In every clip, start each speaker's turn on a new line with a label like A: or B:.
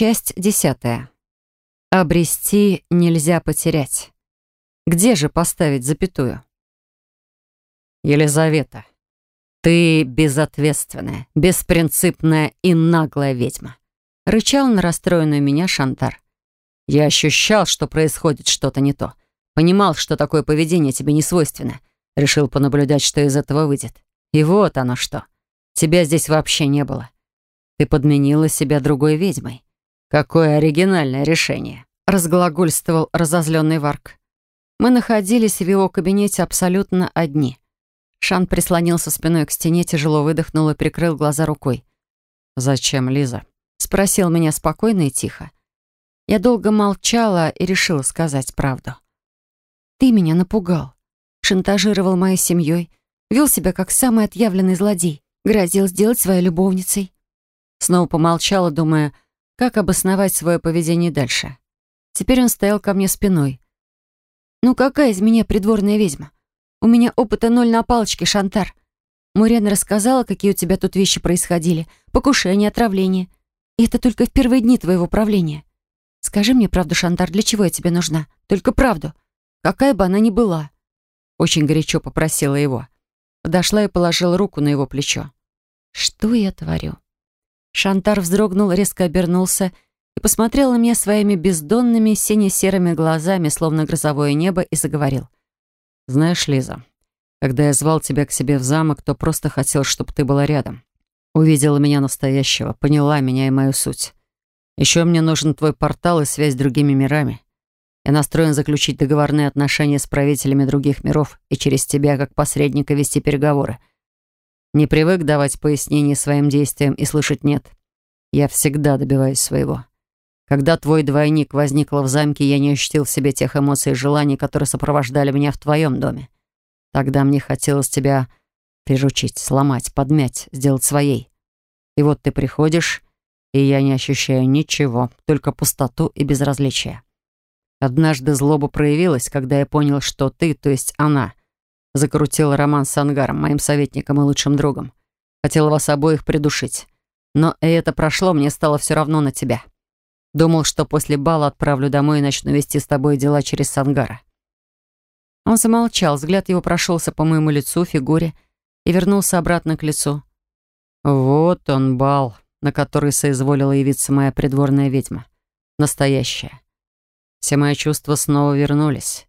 A: Часть десятая. Обрести нельзя потерять. Где же поставить запятую? Елизавета, ты безответственная, беспринципная и наглая ведьма. Рычал на расстроенную меня Шантар. Я ощущал, что происходит что-то не то. Понимал, что такое поведение тебе не свойственно. Решил понаблюдать, что из этого выйдет. И вот оно что. Тебя здесь вообще не было. Ты подменила себя другой ведьмой. Какое оригинальное решение. Разглагольствовал разозленный Варк. Мы находились в его кабинете абсолютно одни. Шан прислонился спиной к стене, тяжело выдохнул и прикрыл глаза рукой. «Зачем, Лиза?» — спросил меня спокойно и тихо. Я долго молчала и решила сказать правду. «Ты меня напугал, шантажировал моей семьей, вел себя как самый отъявленный злодей, грозил сделать своей любовницей. Снова помолчала, думая, как обосновать свое поведение дальше. Теперь он стоял ко мне спиной. «Ну какая из меня придворная ведьма? У меня опыта ноль на палочке, Шантар. Мурена рассказала, какие у тебя тут вещи происходили. Покушение, отравление. И это только в первые дни твоего правления. Скажи мне правду, Шантар, для чего я тебе нужна? Только правду. Какая бы она ни была». Очень горячо попросила его. Подошла и положила руку на его плечо. «Что я творю?» Шантар вздрогнул, резко обернулся и посмотрел на меня своими бездонными сине-серыми глазами, словно грозовое небо, и заговорил. «Знаешь, Лиза, когда я звал тебя к себе в замок, то просто хотел, чтобы ты была рядом. Увидела меня настоящего, поняла меня и мою суть. Еще мне нужен твой портал и связь с другими мирами. Я настроен заключить договорные отношения с правителями других миров и через тебя, как посредника, вести переговоры. Не привык давать пояснения своим действиям и слышать «нет». Я всегда добиваюсь своего. Когда твой двойник возникла в замке, я не ощутил в себе тех эмоций и желаний, которые сопровождали меня в твоем доме. Тогда мне хотелось тебя приручить, сломать, подмять, сделать своей. И вот ты приходишь, и я не ощущаю ничего, только пустоту и безразличие. Однажды злоба проявилась, когда я понял, что ты, то есть она, Закрутила роман с Ангаром, моим советником и лучшим другом. Хотела вас обоих придушить. Но и это прошло, мне стало все равно на тебя. Думал, что после бала отправлю домой и начну вести с тобой дела через Сангара. Он замолчал, взгляд его прошелся по моему лицу, фигуре и вернулся обратно к лицу. Вот он бал, на который соизволила явиться моя придворная ведьма. Настоящая. Все мои чувства снова вернулись.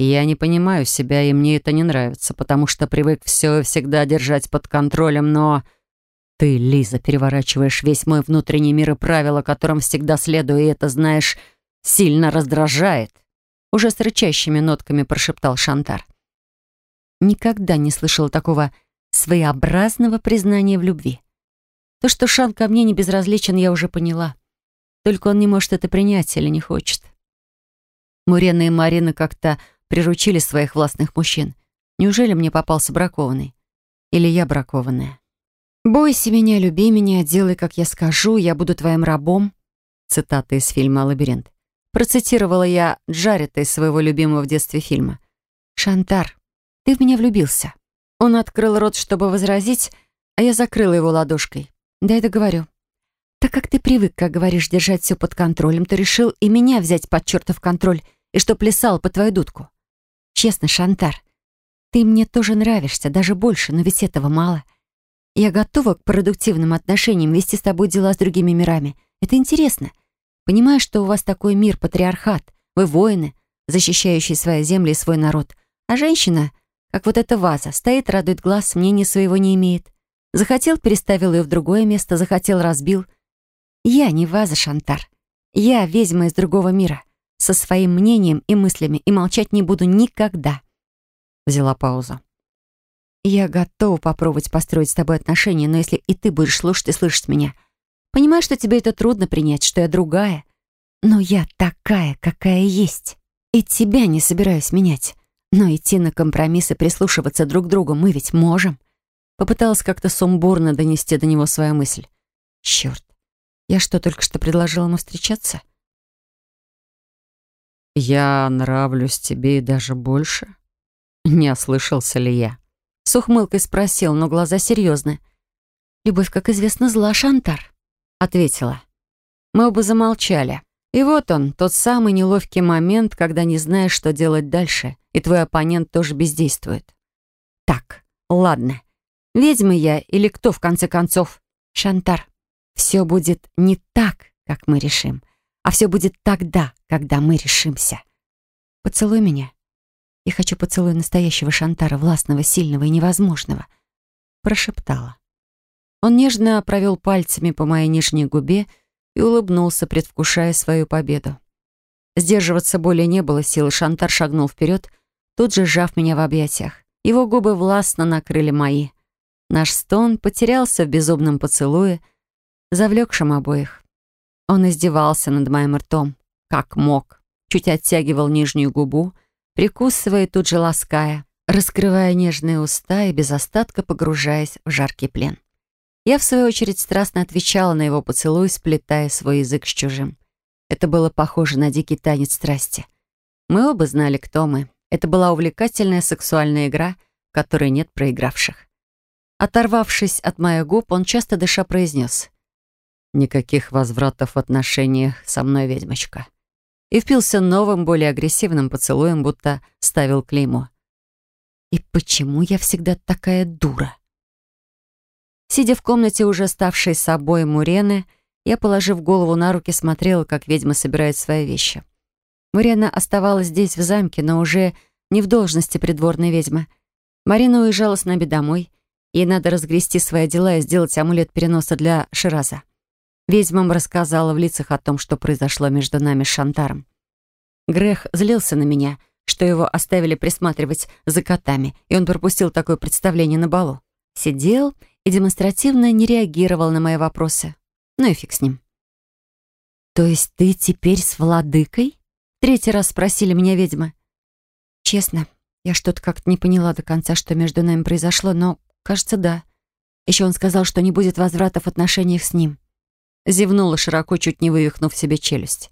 A: Я не понимаю себя, и мне это не нравится, потому что привык все и всегда держать под контролем, но... Ты, Лиза, переворачиваешь весь мой внутренний мир и правила, которым всегда следую, и это, знаешь, сильно раздражает. Уже с рычащими нотками прошептал Шантар. Никогда не слышала такого своеобразного признания в любви. То, что Шан ко мне не безразличен, я уже поняла. Только он не может это принять или не хочет. Мурена и Марина как-то приручили своих властных мужчин. Неужели мне попался бракованный? Или я бракованная? «Бойся меня, люби меня, делай, как я скажу, я буду твоим рабом». Цитата из фильма «Лабиринт». Процитировала я Джарета из своего любимого в детстве фильма. «Шантар, ты в меня влюбился». Он открыл рот, чтобы возразить, а я закрыла его ладошкой. Да это говорю. Так как ты привык, как говоришь, держать все под контролем, то решил и меня взять под чертов контроль, и что плясал по твою дудку. Честно, Шантар, ты мне тоже нравишься, даже больше, но ведь этого мало. Я готова к продуктивным отношениям, вести с тобой дела с другими мирами. Это интересно. Понимаю, что у вас такой мир, патриархат. Вы воины, защищающие свои земли и свой народ. А женщина, как вот эта ваза, стоит, радует глаз, мнения своего не имеет. Захотел, переставил ее в другое место, захотел, разбил. Я не ваза, Шантар. Я ведьма из другого мира со своим мнением и мыслями и молчать не буду никогда. Взяла паузу. Я готова попробовать построить с тобой отношения, но если и ты будешь слушать и слышать меня, понимаю, что тебе это трудно принять, что я другая. Но я такая, какая есть. И тебя не собираюсь менять. Но идти на компромиссы, прислушиваться друг к другу мы ведь можем. Попыталась как-то сумбурно донести до него свою мысль. Черт, я что, только что предложила ему встречаться? «Я нравлюсь тебе и даже больше?» Не ослышался ли я? С ухмылкой спросил, но глаза серьезны. «Любовь, как известно, зла, Шантар», — ответила. Мы оба замолчали. И вот он, тот самый неловкий момент, когда не знаешь, что делать дальше, и твой оппонент тоже бездействует. Так, ладно. Ведьма я или кто, в конце концов? Шантар, все будет не так, как мы решим, а все будет тогда, когда мы решимся. Поцелуй меня. Я хочу поцелуй настоящего Шантара, властного, сильного и невозможного. Прошептала. Он нежно провел пальцами по моей нижней губе и улыбнулся, предвкушая свою победу. Сдерживаться более не было сил, Шантар шагнул вперед, тут же сжав меня в объятиях. Его губы властно накрыли мои. Наш стон потерялся в безумном поцелуе, завлекшем обоих. Он издевался над моим ртом, как мог, чуть оттягивал нижнюю губу, прикусывая тут же лаская, раскрывая нежные уста и без остатка погружаясь в жаркий плен. Я, в свою очередь, страстно отвечала на его поцелуй, сплетая свой язык с чужим. Это было похоже на дикий танец страсти. Мы оба знали, кто мы. Это была увлекательная сексуальная игра, в которой нет проигравших. Оторвавшись от моих губ, он часто дыша произнес «Никаких возвратов в отношениях со мной, ведьмочка». И впился новым, более агрессивным поцелуем, будто ставил клеймо. «И почему я всегда такая дура?» Сидя в комнате, уже ставшей собой Мурены, я, положив голову на руки, смотрела, как ведьма собирает свои вещи. Мурена оставалась здесь, в замке, но уже не в должности придворной ведьмы. Марина уезжала с нами домой. Ей надо разгрести свои дела и сделать амулет переноса для Шираза. Ведьмам рассказала в лицах о том, что произошло между нами с Шантаром. Грех злился на меня, что его оставили присматривать за котами, и он пропустил такое представление на балу. Сидел и демонстративно не реагировал на мои вопросы. Ну и фиг с ним. «То есть ты теперь с владыкой?» Третий раз спросили меня ведьмы. Честно, я что-то как-то не поняла до конца, что между нами произошло, но, кажется, да. Еще он сказал, что не будет возврата в отношениях с ним. Зевнула широко, чуть не вывихнув себе челюсть.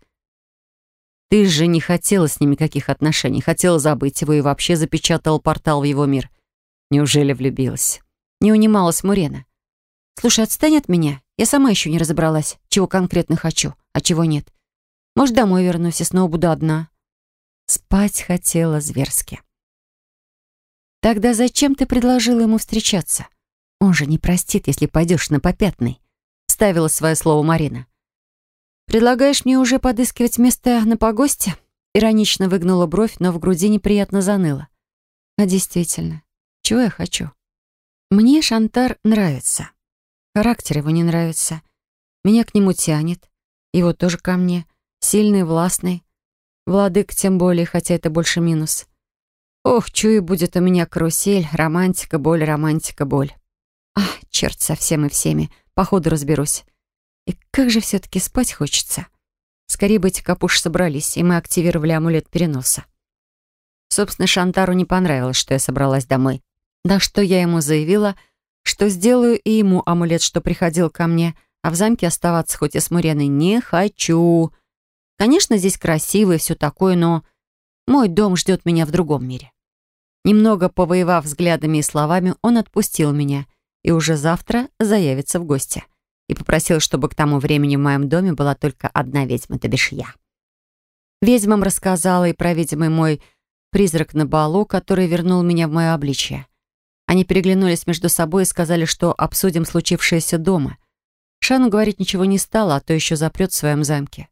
A: Ты же не хотела с ним никаких отношений, хотела забыть его и вообще запечатал портал в его мир. Неужели влюбилась? Не унималась Мурена. «Слушай, отстань от меня. Я сама еще не разобралась, чего конкретно хочу, а чего нет. Может, домой вернусь и снова буду одна». Спать хотела зверски. «Тогда зачем ты предложила ему встречаться? Он же не простит, если пойдешь на попятный», — ставила свое слово Марина. «Предлагаешь мне уже подыскивать место на погосте?» Иронично выгнула бровь, но в груди неприятно заныло. «А действительно, чего я хочу?» Мне Шантар нравится. Характер его не нравится. Меня к нему тянет. Его тоже ко мне. Сильный, властный. Владык тем более, хотя это больше минус. Ох, чую, будет у меня карусель, романтика, боль, романтика, боль. Ах, черт, со всем и всеми. Походу разберусь. И как же все-таки спать хочется. Скорее бы эти капуши собрались, и мы активировали амулет переноса. Собственно, Шантару не понравилось, что я собралась домой. На что я ему заявила, что сделаю и ему амулет, что приходил ко мне, а в замке оставаться хоть и с Муреной не хочу. Конечно, здесь красиво и все такое, но мой дом ждет меня в другом мире. Немного повоевав взглядами и словами, он отпустил меня и уже завтра заявится в гости. И попросил, чтобы к тому времени в моем доме была только одна ведьма, то бишь я. Ведьмам рассказала и про видимый мой призрак на балу, который вернул меня в мое обличье. Они переглянулись между собой и сказали, что обсудим случившееся дома. Шану говорить ничего не стала, а то еще запрет в своем замке.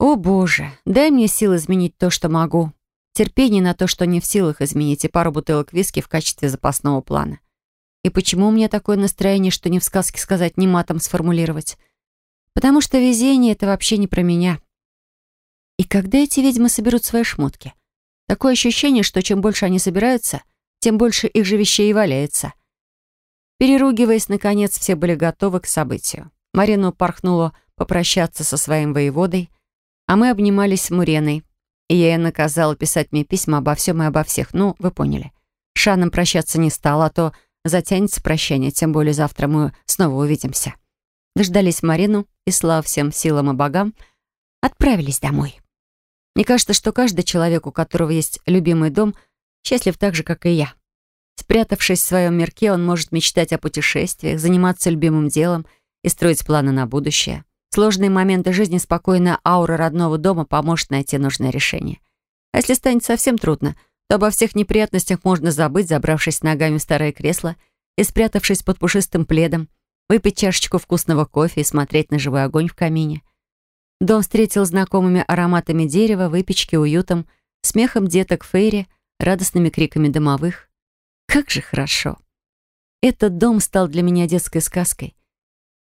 A: «О, Боже, дай мне сил изменить то, что могу. Терпение на то, что не в силах изменить, и пару бутылок виски в качестве запасного плана. И почему у меня такое настроение, что ни в сказке сказать, ни матом сформулировать? Потому что везение — это вообще не про меня. И когда эти ведьмы соберут свои шмотки? Такое ощущение, что чем больше они собираются — тем больше их же вещей валяется. Переругиваясь, наконец, все были готовы к событию. Марина упорхнула попрощаться со своим воеводой, а мы обнимались с Муреной, и я ей наказала писать мне письма обо всем и обо всех. Ну, вы поняли. Шаном прощаться не стала, а то затянется прощание, тем более завтра мы снова увидимся. Дождались Марину и, слава всем силам и богам, отправились домой. Мне кажется, что каждый человек, у которого есть любимый дом — Счастлив так же, как и я. Спрятавшись в своем мирке, он может мечтать о путешествиях, заниматься любимым делом и строить планы на будущее. В сложные моменты жизни спокойная аура родного дома поможет найти нужное решение. А если станет совсем трудно, то обо всех неприятностях можно забыть, забравшись ногами в старое кресло и спрятавшись под пушистым пледом, выпить чашечку вкусного кофе и смотреть на живой огонь в камине. Дом встретил знакомыми ароматами дерева, выпечки, уютом, смехом деток Фейри, радостными криками домовых. Как же хорошо! Этот дом стал для меня детской сказкой.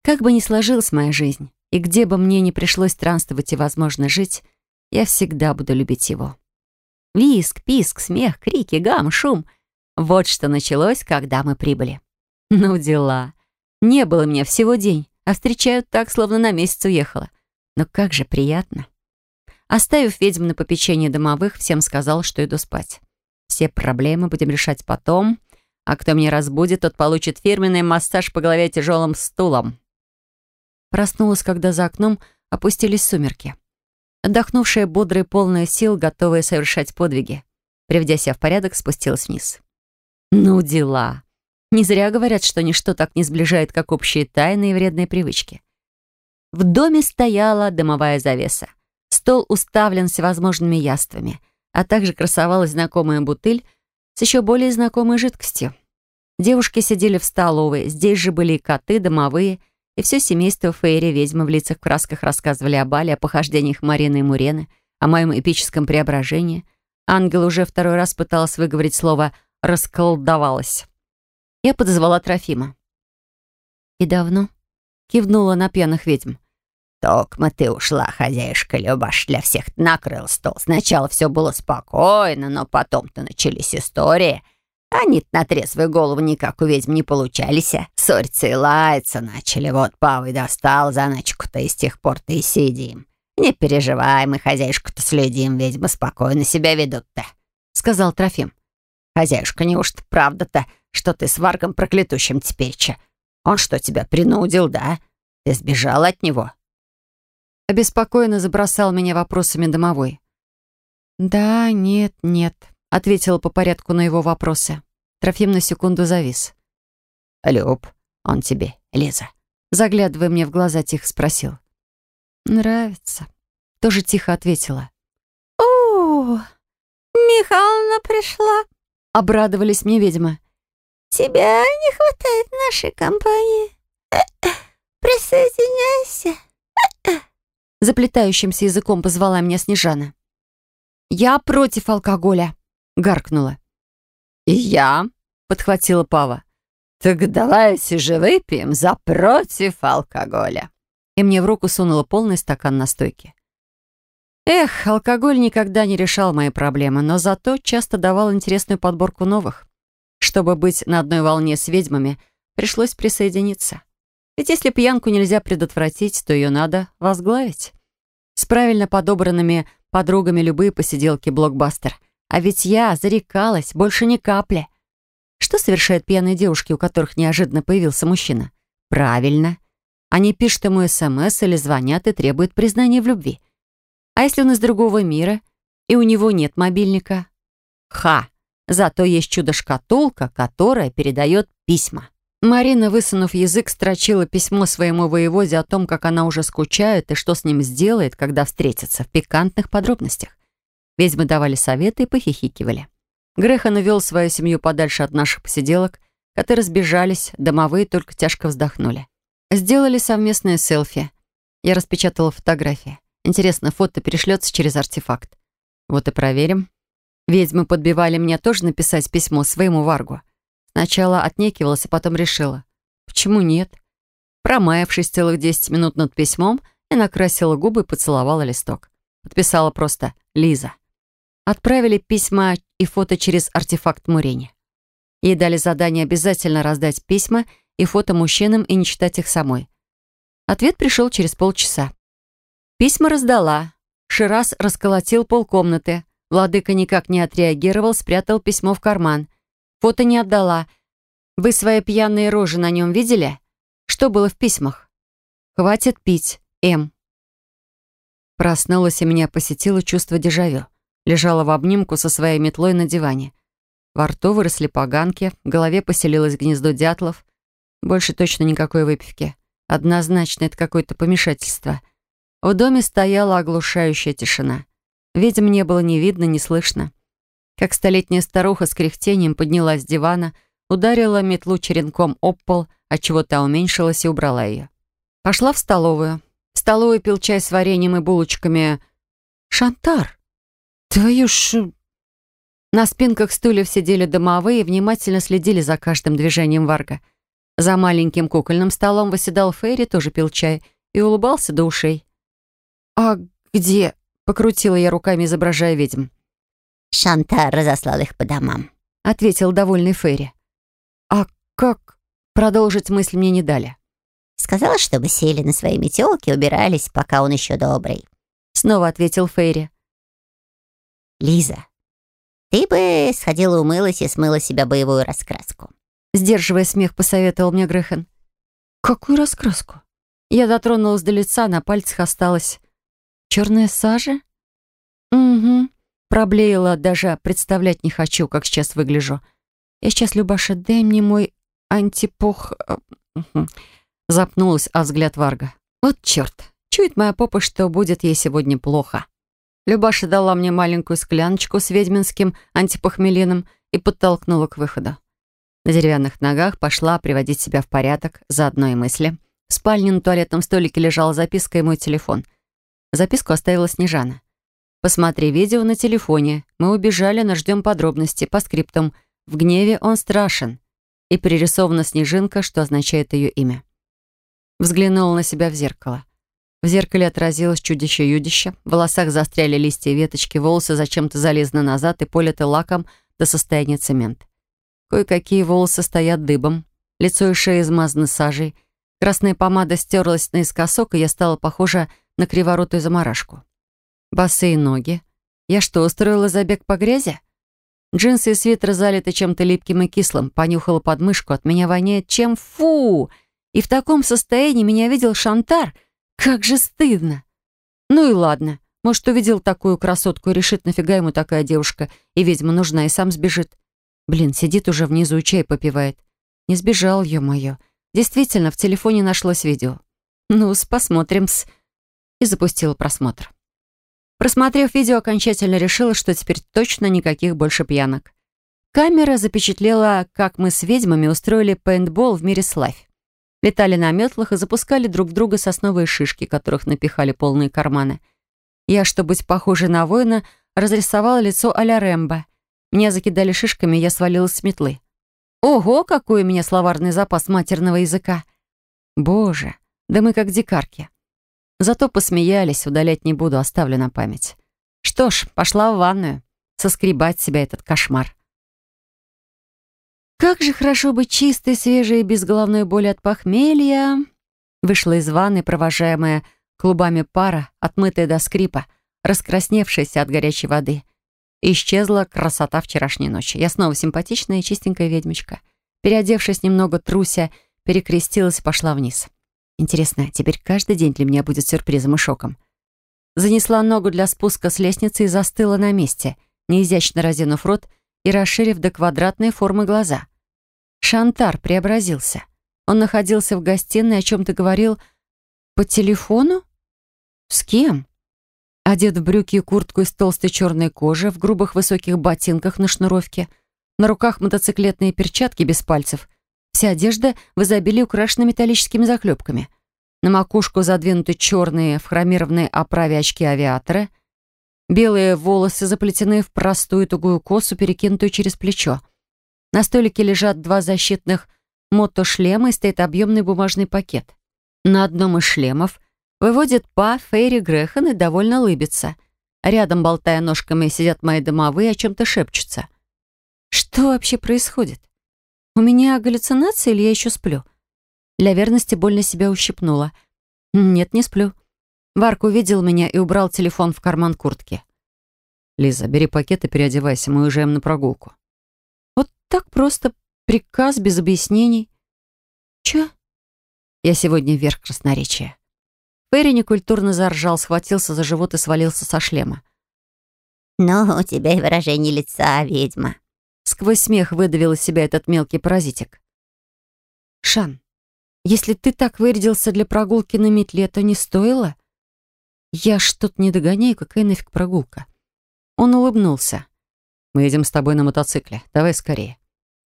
A: Как бы ни сложилась моя жизнь, и где бы мне ни пришлось странствовать и, возможно, жить, я всегда буду любить его. Виск, писк, смех, крики, гам, шум — вот что началось, когда мы прибыли. Ну, дела. Не было меня всего день, а встречают так, словно на месяц уехала. Но как же приятно. Оставив ведьм на попечение домовых, всем сказал, что иду спать. Все проблемы будем решать потом, а кто меня разбудит, тот получит фирменный массаж по голове тяжелым стулом. Проснулась, когда за окном опустились сумерки. Отдохнувшая, бодрая, полная сил, готовая совершать подвиги. Приведя себя в порядок, спустилась вниз. Ну, дела. Не зря говорят, что ничто так не сближает, как общие тайны и вредные привычки. В доме стояла дымовая завеса. Стол уставлен всевозможными яствами, а также красовалась знакомая бутыль с еще более знакомой жидкостью. Девушки сидели в столовой, здесь же были и коты, домовые, и все семейство Фейри ведьмы в лицах красках рассказывали о Бале, о похождениях Марины и Мурены, о моем эпическом преображении. Ангел уже второй раз пыталась выговорить слово «расколдовалась». Я подозвала Трофима. «И давно?» — кивнула на пьяных ведьм.
B: «Токма ты ушла, хозяюшка Любаш, для всех накрыл стол. Сначала все было спокойно, но потом-то начались истории. Они на трезвую голову никак у ведьм не получались, а ссориться и лаяться начали. Вот Павый достал заначку-то, и с тех пор-то и сидим. Не переживай, мы хозяюшку-то следим, ведьмы спокойно себя ведут-то», — сказал Трофим. «Хозяюшка, неужто правда-то, что ты с Варгом проклятущим теперь-че? Он что, тебя принудил, да? Ты сбежал от него?»
A: Обеспокоенно забросал меня вопросами домовой. «Да, нет, нет», — ответила по порядку на его вопросы. Трофим на секунду завис.
B: «Люб, он тебе, Лиза?»
A: Заглядывая мне в глаза, тихо спросил. «Нравится», — тоже тихо ответила.
C: «О, Михайловна пришла», —
A: обрадовались мне ведьмы.
C: «Тебя не хватает нашей компании. Присоединяйся».
A: Заплетающимся языком позвала меня Снежана. «Я против алкоголя», — гаркнула.
B: «И я», — подхватила Пава. «Так давайте же выпьем за против алкоголя».
A: И мне в руку сунула полный стакан настойки. Эх, алкоголь никогда не решал мои проблемы, но зато часто давал интересную подборку новых. Чтобы быть на одной волне с ведьмами, пришлось присоединиться. Ведь если пьянку нельзя предотвратить, то ее надо возглавить. С правильно подобранными подругами любые посиделки блокбастер. А ведь я зарекалась, больше ни капли. Что совершают пьяные девушки, у которых неожиданно появился мужчина? Правильно. Они пишут ему СМС или звонят и требуют признания в любви. А если он из другого мира, и у него нет мобильника? Ха! Зато есть чудо-шкатулка, которая передает письма. Марина, высунув язык, строчила письмо своему воеводе о том, как она уже скучает и что с ним сделает, когда встретятся, в пикантных подробностях. Ведьмы давали советы и похихикивали. Грехан увел свою семью подальше от наших посиделок, которые сбежались, домовые только тяжко вздохнули. Сделали совместное селфи. Я распечатала фотографии. Интересно, фото перешлется через артефакт. Вот и проверим. Ведьмы подбивали меня тоже написать письмо своему Варгу. Сначала отнекивалась, а потом решила. Почему нет? Промаявшись целых 10 минут над письмом, я накрасила губы и поцеловала листок. Подписала просто «Лиза». Отправили письма и фото через артефакт Мурени. Ей дали задание обязательно раздать письма и фото мужчинам и не читать их самой. Ответ пришел через полчаса. Письма раздала. Шираз расколотил полкомнаты. Владыка никак не отреагировал, спрятал письмо в карман. Фото не отдала. Вы свои пьяные рожи на нем видели? Что было в письмах? Хватит пить, М. Проснулась и меня посетило чувство дежавю. Лежала в обнимку со своей метлой на диване. Во рту выросли поганки, в голове поселилось гнездо дятлов. Больше точно никакой выпивки. Однозначно это какое-то помешательство. В доме стояла оглушающая тишина. Видимо, не было ни видно, ни слышно. Как столетняя старуха с кряхтением поднялась с дивана, ударила метлу черенком об пол, отчего та уменьшилась и убрала ее. Пошла в столовую. В столовой пил чай с вареньем и булочками. «Шантар! Твою ж...» На спинках стульев сидели домовые и внимательно следили за каждым движением Варга. За маленьким кукольным столом восседал Фейри, тоже пил чай, и улыбался до ушей. «А где?» — покрутила я руками, изображая ведьм.
B: «Шантар разослал их по домам», —
A: ответил довольный Фейри. «А как?» — продолжить мысль мне не дали.
B: «Сказала, чтобы сели на свои метелки, убирались, пока он еще добрый», —
A: снова ответил Фейри.
B: «Лиза, ты бы сходила умылась и смыла себя боевую раскраску.
A: Сдерживая смех, посоветовал мне Грехен. «Какую раскраску?» Я дотронулась до лица, на пальцах осталась черная сажа. «Угу», проблеяла, даже представлять не хочу, как сейчас выгляжу. Я сейчас, Любаша, дай мне мой антипох... Угу. Запнулась о взгляд Варга. Вот черт, чует моя попа, что будет ей сегодня плохо. Любаша дала мне маленькую скляночку с ведьминским антипохмелином и подтолкнула к выходу. На деревянных ногах пошла приводить себя в порядок, заодно и мысли. В спальне на туалетном столике лежала записка и мой телефон. Записку оставила Снежана. «Посмотри видео на телефоне. Мы убежали, но ждем подробностей. По скриптам. В гневе он страшен». И пририсована снежинка, что означает ее имя. Взглянула на себя в зеркало. В зеркале отразилось чудище-юдище. В волосах застряли листья и веточки, волосы зачем-то залезны назад и политы лаком до состояния цемент. Кое-какие волосы стоят дыбом, лицо и шея измазаны сажей. Красная помада стерлась наискосок, и я стала похожа на криворотую заморашку. Босые ноги. Я что, устроила забег по грязи? Джинсы и свитер залиты чем-то липким и кислым. Понюхала подмышку, от меня воняет чем фу! И в таком состоянии меня видел Шантар. Как же стыдно! Ну и ладно. Может, увидел такую красотку и решит, нафига ему такая девушка, и ведьма нужна, и сам сбежит. Блин, сидит уже внизу чай попивает. Не сбежал, ё-моё. Действительно, в телефоне нашлось видео. Ну-с, посмотрим-с. И запустила просмотр. Просмотрев видео, окончательно решила, что теперь точно никаких больше пьянок. Камера запечатлела, как мы с ведьмами устроили пейнтбол в мире славь. Летали на метлах и запускали друг в друга сосновые шишки, которых напихали полные карманы. Я, чтобы быть похожей на воина, разрисовала лицо а-ля Рэмбо — меня закидали шишками, я свалилась с метлы. Ого, какой у меня словарный запас матерного языка! Боже, да мы как дикарки. Зато посмеялись, удалять не буду, оставлю на память. Что ж, пошла в ванную, соскребать себя этот кошмар. Как же хорошо быть чистой, свежей, без головной боли от похмелья. Вышла из ванны, провожаемая клубами пара, отмытая до скрипа, раскрасневшаяся от горячей воды — Исчезла красота вчерашней ночи. Я снова симпатичная и чистенькая ведьмочка. Переодевшись немного труся, перекрестилась и пошла вниз. Интересно, теперь каждый день для меня будет сюрпризом и шоком. Занесла ногу для спуска с лестницы и застыла на месте, неизящно разинув рот и расширив до квадратной формы глаза. Шантар преобразился. Он находился в гостиной, о чем-то говорил по телефону? С кем? Одет в брюки и куртку из толстой черной кожи, в грубых высоких ботинках на шнуровке, на руках мотоциклетные перчатки без пальцев. Вся одежда в изобилии украшена металлическими заклепками. На макушку задвинуты черные в хромированной оправе очки авиатора. Белые волосы заплетены в простую тугую косу, перекинутую через плечо. На столике лежат два защитных мотошлема и стоит объемный бумажный пакет. На одном из шлемов — Выводит па Фейри Грехан и довольно лыбится. Рядом, болтая ножками, сидят мои домовые, о чем-то шепчутся. Что вообще происходит? У меня галлюцинации или я еще сплю? Для верности больно себя ущипнула. Нет, не сплю. Варк увидел меня и убрал телефон в карман куртки. «Лиза, бери пакет и переодевайся, мы уезжаем на прогулку». Вот так просто, приказ без объяснений. Чё? Я сегодня вверх красноречия. Ферри некультурно заржал, схватился за живот и свалился со шлема.
B: «Ну, у тебя и выражение лица, ведьма».
A: Сквозь смех выдавил из себя этот мелкий паразитик. «Шан, если ты так вырядился для прогулки на метле, то не стоило? Я что-то не догоняю, какая нафиг прогулка. Он улыбнулся. Мы едем с тобой на мотоцикле. Давай скорее.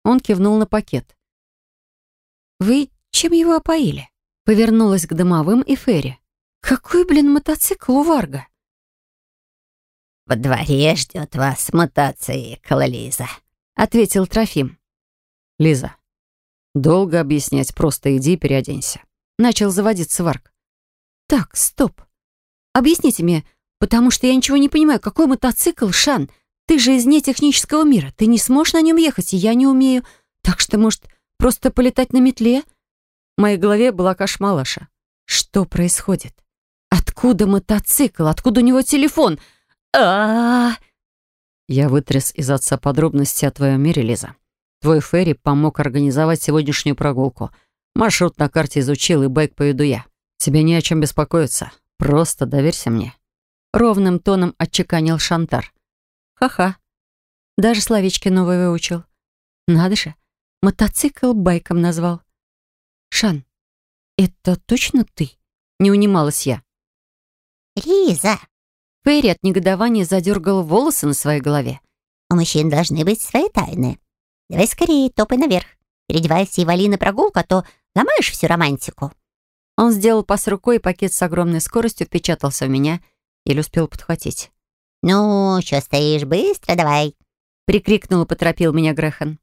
A: Он кивнул на пакет. Вы чем его опоили? Повернулась к домовым и Ферри. Какой, блин, мотоцикл у Варга?
B: «Во дворе ждет вас мотоцикл, Лиза», — ответил Трофим.
A: «Лиза, долго объяснять, просто иди и переоденься». Начал заводиться Варг. «Так, стоп. Объясните мне, потому что я ничего не понимаю, какой мотоцикл, Шан? Ты же из нетехнического мира, ты не сможешь на нем ехать, и я не умею. Так что, может, просто полетать на метле?» В моей голове была кашмалаша. Что происходит? Откуда мотоцикл? Откуда у него телефон? а Я вытряс из отца подробности о твоем мире, Лиза. Твой Ферри помог организовать сегодняшнюю прогулку. Маршрут на карте изучил, и байк поведу я. Тебе не о чем беспокоиться. Просто доверься мне. Ровным тоном отчеканил Шантар. Ха-ха. Даже словечки новые выучил. Надо же, мотоцикл байком назвал. Шан, это точно ты? Не унималась я.
C: Лиза,
A: Ферри от негодования задергал волосы на своей голове.
C: «У мужчин должны быть свои тайны. Давай скорее, топай наверх. Переодевайся и вали на прогулку, а то ломаешь всю романтику».
A: Он сделал пас рукой, и пакет с огромной скоростью впечатался в меня, еле успел подхватить.
C: «Ну, что стоишь, быстро давай!»
A: прикрикнул и поторопил меня Грехан.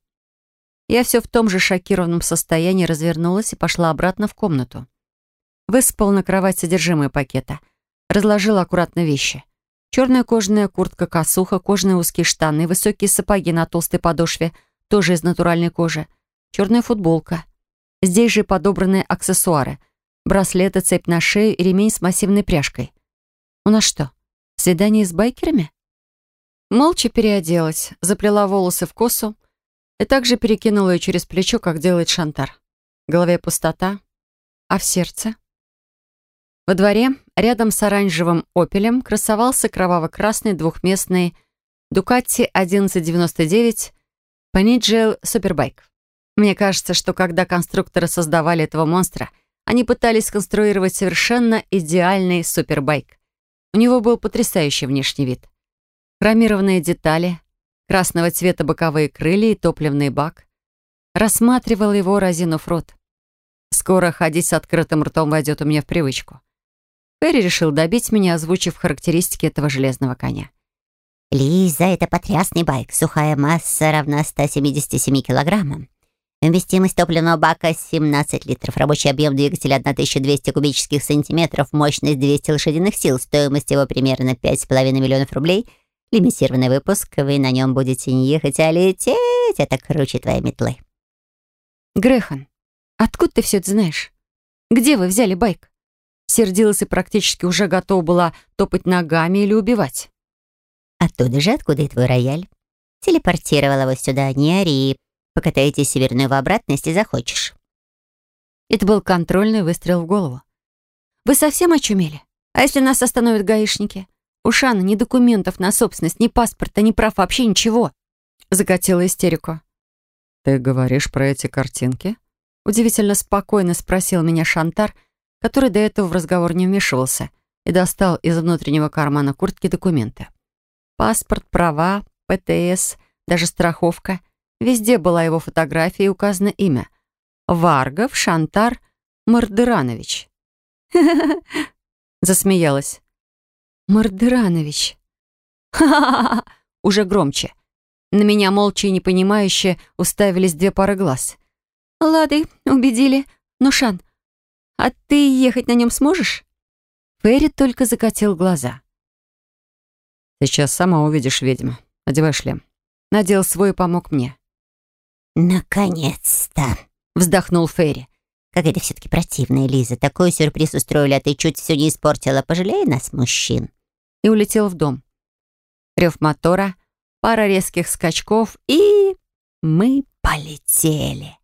A: Я все в том же шокированном состоянии развернулась и пошла обратно в комнату. Высыпал на кровать содержимое пакета. Разложил аккуратно вещи. Черная кожаная куртка-косуха, кожаные узкие штаны, высокие сапоги на толстой подошве, тоже из натуральной кожи, черная футболка. Здесь же подобранные аксессуары. Браслеты, цепь на шею и ремень с массивной пряжкой. У нас что, свидание с байкерами? Молча переоделась, заплела волосы в косу и также перекинула ее через плечо, как делает Шантар. В голове пустота, а в сердце во дворе, рядом с оранжевым «Опелем», красовался кроваво-красный двухместный «Дукатти 1199» Panigale Супербайк. Мне кажется, что когда конструкторы создавали этого монстра, они пытались сконструировать совершенно идеальный супербайк. У него был потрясающий внешний вид. Хромированные детали, красного цвета боковые крылья и топливный бак. Рассматривал его, разинув рот. Скоро ходить с открытым ртом войдет у меня в привычку. Перри решил добить меня, озвучив характеристики этого железного коня.
C: «Лиза, это потрясный байк. Сухая масса равна 177 килограммам. Вместимость топливного бака 17 литров. Рабочий объем двигателя 1200 кубических сантиметров. Мощность 200 лошадиных сил. Стоимость его примерно 5,5 миллионов рублей. Лимитированный выпуск. Вы на нем будете не ехать, а лететь. Это круче твоей метлы».
A: «Грехан, откуда ты все это знаешь? Где вы взяли байк?» Сердилась и практически уже готова была топать ногами или убивать.
C: «Оттуда же, откуда и твой рояль. Телепортировала его сюда, не ори. Покатаетесь северную в обратно, если захочешь».
A: Это был контрольный выстрел в голову. «Вы совсем очумели? А если нас остановят гаишники? У Шана ни документов на собственность, ни паспорта, ни прав, вообще ничего!» Закатила истерику. «Ты говоришь про эти картинки?» Удивительно спокойно спросил меня Шантар, который до этого в разговор не вмешивался, и достал из внутреннего кармана куртки документы. Паспорт, права, ПТС, даже страховка. Везде была его фотография и указано имя. Варгов Шантар Мардыранович. Засмеялась. Мардыранович. Ха-ха-ха! Уже громче. На меня молча и непонимающе уставились две пары глаз. «Лады, убедили. Ну, Шан, а ты ехать на нем сможешь?» Ферри только закатил глаза. «Сейчас сама увидишь, ведьма. Одевай шлем». Надел свой и помог мне.
C: «Наконец-то!» — вздохнул Ферри. «Как это все-таки противная, Лиза. Такой сюрприз устроили, а ты чуть все не испортила. Пожалей нас, мужчин».
A: И улетел в дом. Рев мотора, пара резких скачков, и... мы полетели.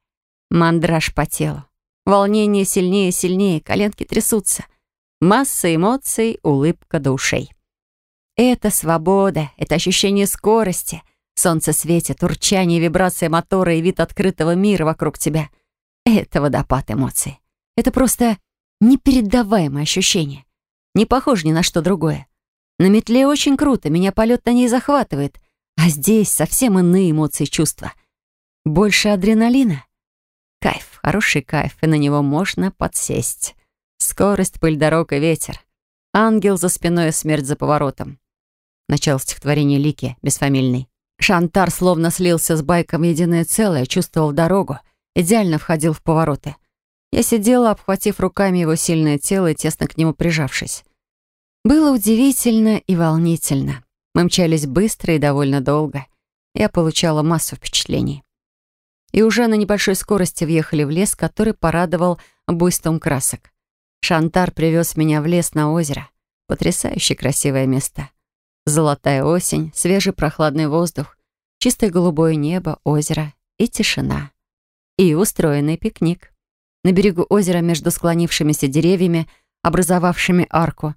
A: Мандраж по телу. Волнение сильнее и сильнее, коленки трясутся. Масса эмоций, улыбка до ушей. Это свобода, это ощущение скорости. Солнце светит, урчание, вибрация мотора и вид открытого мира вокруг тебя. Это водопад эмоций. Это просто непередаваемое ощущение. Не похоже ни на что другое. На метле очень круто, меня полет на ней захватывает. А здесь совсем иные эмоции и чувства. Больше адреналина. Кайф, хороший кайф, и на него можно подсесть. Скорость, пыль дорог и ветер. Ангел за спиной и смерть за поворотом. Начало стихотворения Лики, бесфамильный. Шантар словно слился с байком единое целое, чувствовал дорогу, идеально входил в повороты. Я сидела, обхватив руками его сильное тело и тесно к нему прижавшись. Было удивительно и волнительно. Мы мчались быстро и довольно долго. Я получала массу впечатлений. И уже на небольшой скорости въехали в лес, который порадовал буйством красок. Шантар привез меня в лес на озеро. Потрясающе красивое место. Золотая осень, свежий прохладный воздух, чистое голубое небо, озеро и тишина. И устроенный пикник. На берегу озера между склонившимися деревьями, образовавшими арку,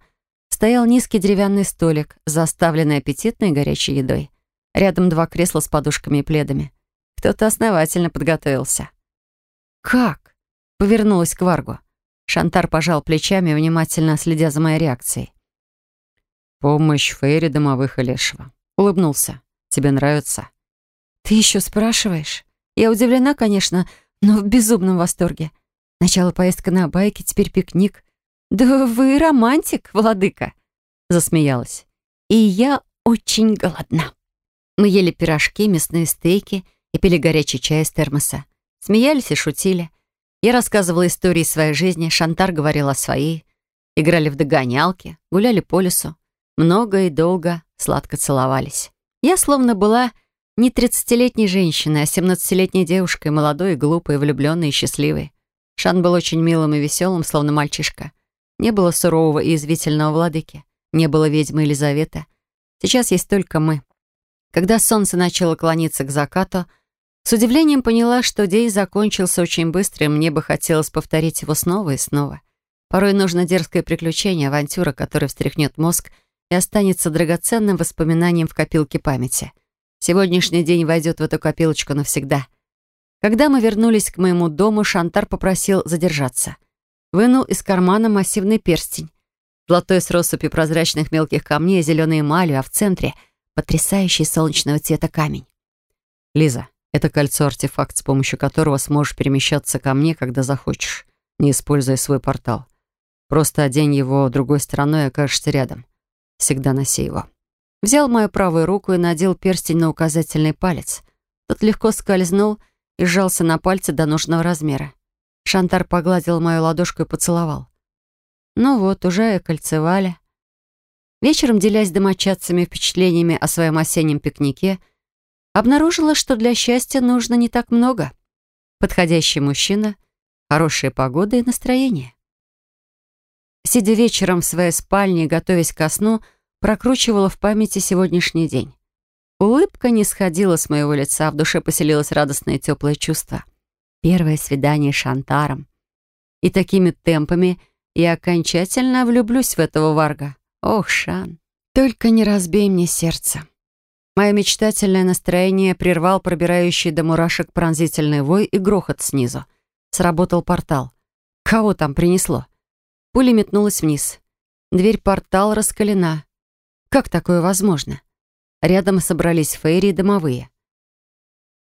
A: стоял низкий деревянный столик, заставленный аппетитной горячей едой. Рядом два кресла с подушками и пледами. Кто-то основательно подготовился. «Как?» — повернулась к Варгу. Шантар пожал плечами, внимательно следя за моей реакцией. «Помощь Фейри домовых и лешего». Улыбнулся. «Тебе нравится?» «Ты еще спрашиваешь?» Я удивлена, конечно, но в безумном восторге. Начало поездка на байке, теперь пикник. «Да вы романтик, владыка!» Засмеялась. «И я очень голодна». Мы ели пирожки, мясные стейки и пили горячий чай из термоса. Смеялись и шутили. Я рассказывала истории своей жизни, Шантар говорил о своей. Играли в догонялки, гуляли по лесу. Много и долго сладко целовались. Я словно была не тридцатилетней женщиной, а семнадцатилетней девушкой, молодой, глупой, влюбленной и счастливой. Шан был очень милым и веселым, словно мальчишка. Не было сурового и извительного владыки. Не было ведьмы Елизаветы. Сейчас есть только мы. Когда солнце начало клониться к закату, с удивлением поняла, что день закончился очень быстро, и мне бы хотелось повторить его снова и снова. Порой нужно дерзкое приключение, авантюра, которая встряхнет мозг и останется драгоценным воспоминанием в копилке памяти. Сегодняшний день войдет в эту копилочку навсегда. Когда мы вернулись к моему дому, Шантар попросил задержаться. Вынул из кармана массивный перстень. Золотой с россыпью прозрачных мелких камней, зеленой эмалью, а в центре — потрясающий солнечного цвета камень. «Лиза, это кольцо-артефакт, с помощью которого сможешь перемещаться ко мне, когда захочешь, не используя свой портал. Просто одень его другой стороной и окажешься рядом. Всегда носи его. Взял мою правую руку и надел перстень на указательный палец. Тот легко скользнул и сжался на пальце до нужного размера. Шантар погладил мою ладошку и поцеловал. Ну вот, уже кольцевали. Вечером, делясь домочадцами впечатлениями о своем осеннем пикнике, обнаружила, что для счастья нужно не так много. Подходящий мужчина, хорошая погода и настроение. Сидя вечером в своей спальне и готовясь ко сну, прокручивала в памяти сегодняшний день. Улыбка не сходила с моего лица, в душе поселилось радостное теплое чувство. Первое свидание с Шантаром. И такими темпами я окончательно влюблюсь в этого варга. Ох, Шан, только не разбей мне сердце. Мое мечтательное настроение прервал пробирающий до мурашек пронзительный вой и грохот снизу. Сработал портал. Кого там принесло? Пуля метнулась вниз. Дверь портал раскалена. Как такое возможно? Рядом собрались фейри и домовые.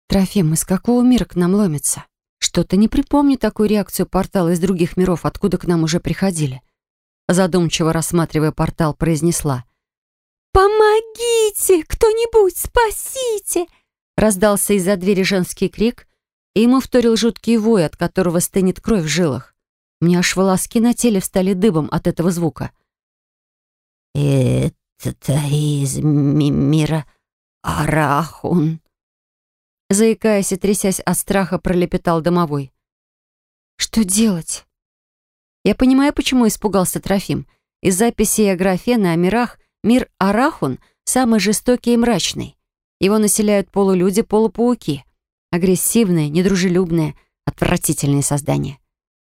A: «Трофим, из какого мира к нам ломится? Что-то не припомню такую реакцию портала из других миров, откуда к нам уже приходили». Задумчиво рассматривая портал, произнесла. «Помогите! Кто-нибудь, спасите!» Раздался из-за двери женский крик, и ему вторил жуткий вой, от которого стынет кровь в жилах. Мне аж волоски на теле встали дыбом от этого звука.
C: «Это из мира Арахун.
A: Заикаясь и трясясь от страха, пролепетал домовой. Что делать? Я понимаю, почему испугался Трофим. Из записей о графене о мирах мир Арахун самый жестокий и мрачный. Его населяют полулюди-полупауки. Агрессивные, недружелюбные, отвратительные создания.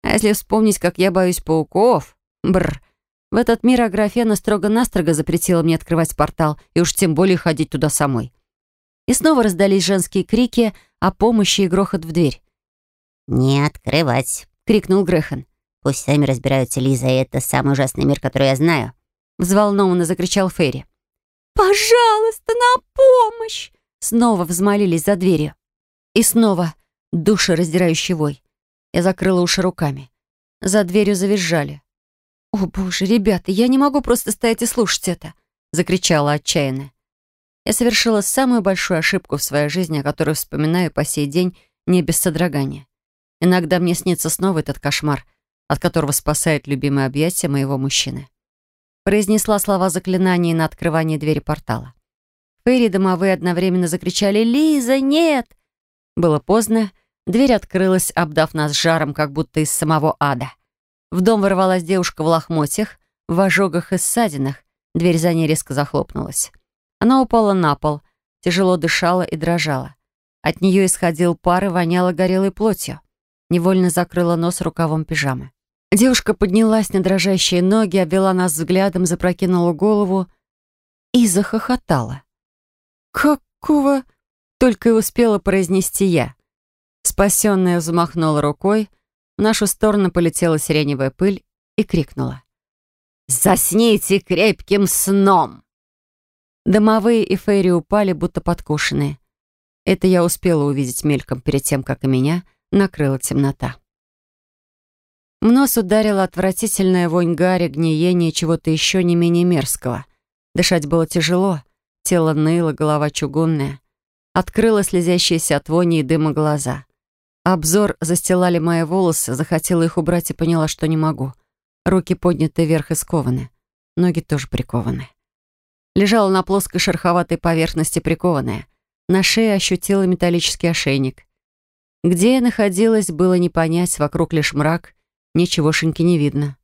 A: А если вспомнить, как я боюсь пауков... Бррр. В этот мир Аграфена строго-настрого запретила мне открывать портал и уж тем более ходить туда самой. И снова раздались женские крики о помощи и грохот в дверь.
C: «Не открывать!»
A: — крикнул Грехан.
C: Пусть сами разбираются, Лиза, и это самый ужасный мир, который я знаю.
A: Взволнованно закричал Ферри. «Пожалуйста, на помощь!» Снова взмолились за дверью. И снова душераздирающий вой. Я закрыла уши руками. За дверью завизжали. «О, боже, ребята, я не могу просто стоять и слушать это!» Закричала отчаянно. Я совершила самую большую ошибку в своей жизни, о которой вспоминаю по сей день не без содрогания. Иногда мне снится снова этот кошмар, от которого спасает любимое объятие моего мужчины. Произнесла слова заклинания на открывание двери портала. Фейри домовые одновременно закричали «Лиза, нет!». Было поздно, дверь открылась, обдав нас жаром, как будто из самого ада. В дом ворвалась девушка в лохмотьях, в ожогах и ссадинах. Дверь за ней резко захлопнулась. Она упала на пол, тяжело дышала и дрожала. От нее исходил пар и воняло горелой плотью. Невольно закрыла нос рукавом пижамы. Девушка поднялась на дрожащие ноги, обвела нас взглядом, запрокинула голову и захохотала. «Какого?» — только и успела произнести я. Спасенная взмахнула рукой, в нашу сторону полетела сиреневая пыль и крикнула. «Засните крепким сном!» Домовые и Фейри упали, будто подкушенные. Это я успела увидеть мельком перед тем, как и меня накрыла темнота. В нос ударила отвратительная вонь гари, гниения чего-то еще не менее мерзкого. Дышать было тяжело, Тело ныло, голова чугунная. Открыла слезящиеся от вони и дыма глаза. Обзор застилали мои волосы, захотела их убрать и поняла, что не могу. Руки подняты вверх и скованы. Ноги тоже прикованы. Лежала на плоской шероховатой поверхности прикованная. На шее ощутила металлический ошейник. Где я находилась, было не понять, вокруг лишь мрак, ничегошеньки не видно.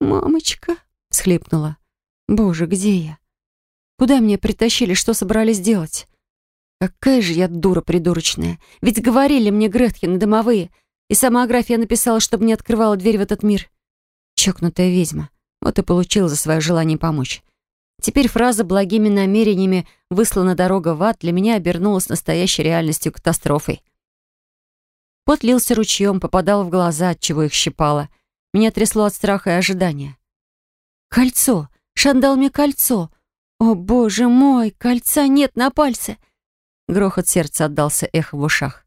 A: «Мамочка!» — схлипнула. «Боже, где я? Куда меня притащили, что собрались делать? Какая же я дура придурочная. Ведь говорили мне Гретхен домовые, и сама Аграфия написала, чтобы не открывала дверь в этот мир. Чокнутая ведьма. Вот и получила за свое желание помочь. Теперь фраза «благими намерениями выслана дорога в ад» для меня обернулась настоящей реальностью катастрофой. Пот лился ручьем, попадал в глаза, от чего их щипало. Меня трясло от страха и ожидания. «Кольцо! Шандал мне кольцо! «О, боже мой, кольца нет на пальце!» Грохот сердца отдался эхо в ушах.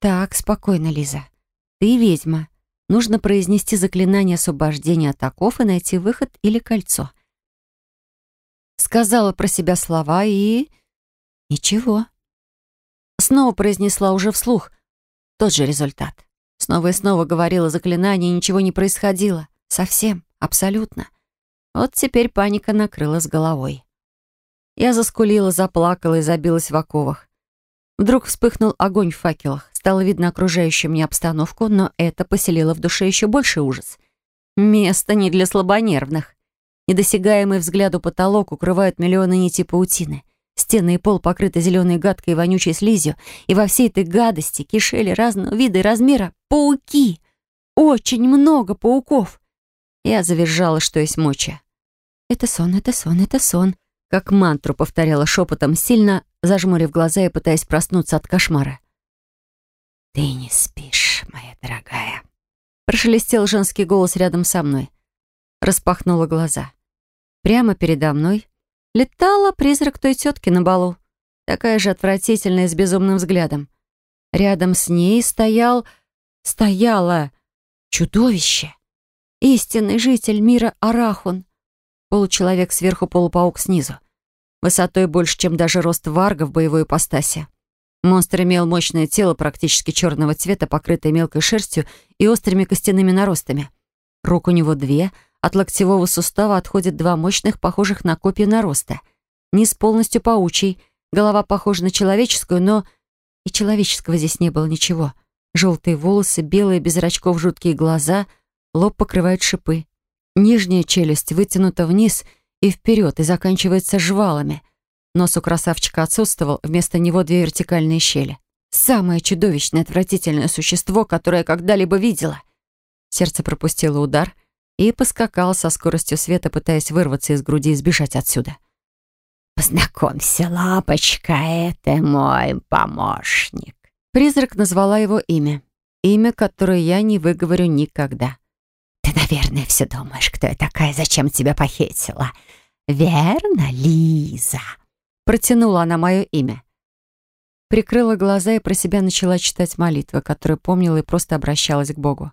A: «Так, спокойно, Лиза. Ты ведьма. Нужно произнести заклинание освобождения от оков и найти выход или кольцо». Сказала про себя слова и... Ничего. Снова произнесла уже вслух. Тот же результат. Снова и снова говорила заклинание, и ничего не происходило. Совсем, абсолютно. Вот теперь паника накрыла с головой. Я заскулила, заплакала и забилась в оковах. Вдруг вспыхнул огонь в факелах. Стало видно окружающую мне обстановку, но это поселило в душе еще больше ужас. Место не для слабонервных. Недосягаемый взгляду потолок укрывают миллионы нитей паутины. Стены и пол покрыты зеленой гадкой вонючей слизью, и во всей этой гадости кишели разного вида и размера пауки. Очень много пауков. Я завизжала, что есть моча. «Это сон, это сон, это сон», как мантру повторяла шепотом, сильно зажмурив глаза и пытаясь проснуться от кошмара.
B: «Ты не спишь, моя дорогая», —
A: прошелестел женский голос рядом со мной. Распахнула глаза. Прямо передо мной летала призрак той тетки на балу, такая же отвратительная с безумным взглядом. Рядом с ней стоял... стояло чудовище. Истинный житель мира Арахун. Получеловек сверху, полупаук снизу. Высотой больше, чем даже рост варга в боевой ипостаси. Монстр имел мощное тело практически черного цвета, покрытое мелкой шерстью и острыми костяными наростами. Рук у него две, от локтевого сустава отходят два мощных, похожих на копья нароста. Низ полностью паучий, голова похожа на человеческую, но и человеческого здесь не было ничего. Желтые волосы, белые без зрачков жуткие глаза, лоб покрывают шипы. Нижняя челюсть вытянута вниз и вперед и заканчивается жвалами. Нос у красавчика отсутствовал, вместо него две вертикальные щели. Самое чудовищное, отвратительное существо, которое я когда-либо видела. Сердце пропустило удар и поскакало со скоростью света, пытаясь вырваться из груди и сбежать отсюда.
B: «Познакомься, лапочка, это мой помощник».
A: Призрак назвала его имя. Имя, которое я не выговорю никогда. Наверное, все думаешь, кто я такая, зачем тебя похитила. Верно, Лиза?»
D: Протянула она мое имя. Прикрыла глаза и про себя начала читать молитвы, которые помнила и просто обращалась к Богу.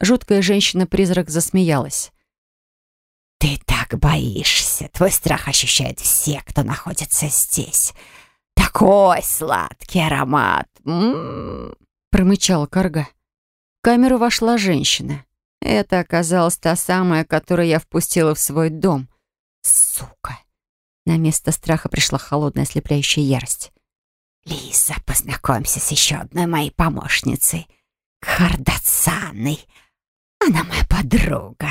D: Жуткая женщина-призрак засмеялась.
A: «Ты так боишься. Твой страх ощущают все, кто находится здесь. Такой сладкий аромат. М -м -м.
D: промычала корга. В камеру вошла женщина. Это оказалась та самая, которую я впустила в свой дом. Сука! На место страха пришла холодная ослепляющая ярость.
A: «Лиза, познакомься с еще одной моей помощницей, Хардацаной. Она моя подруга».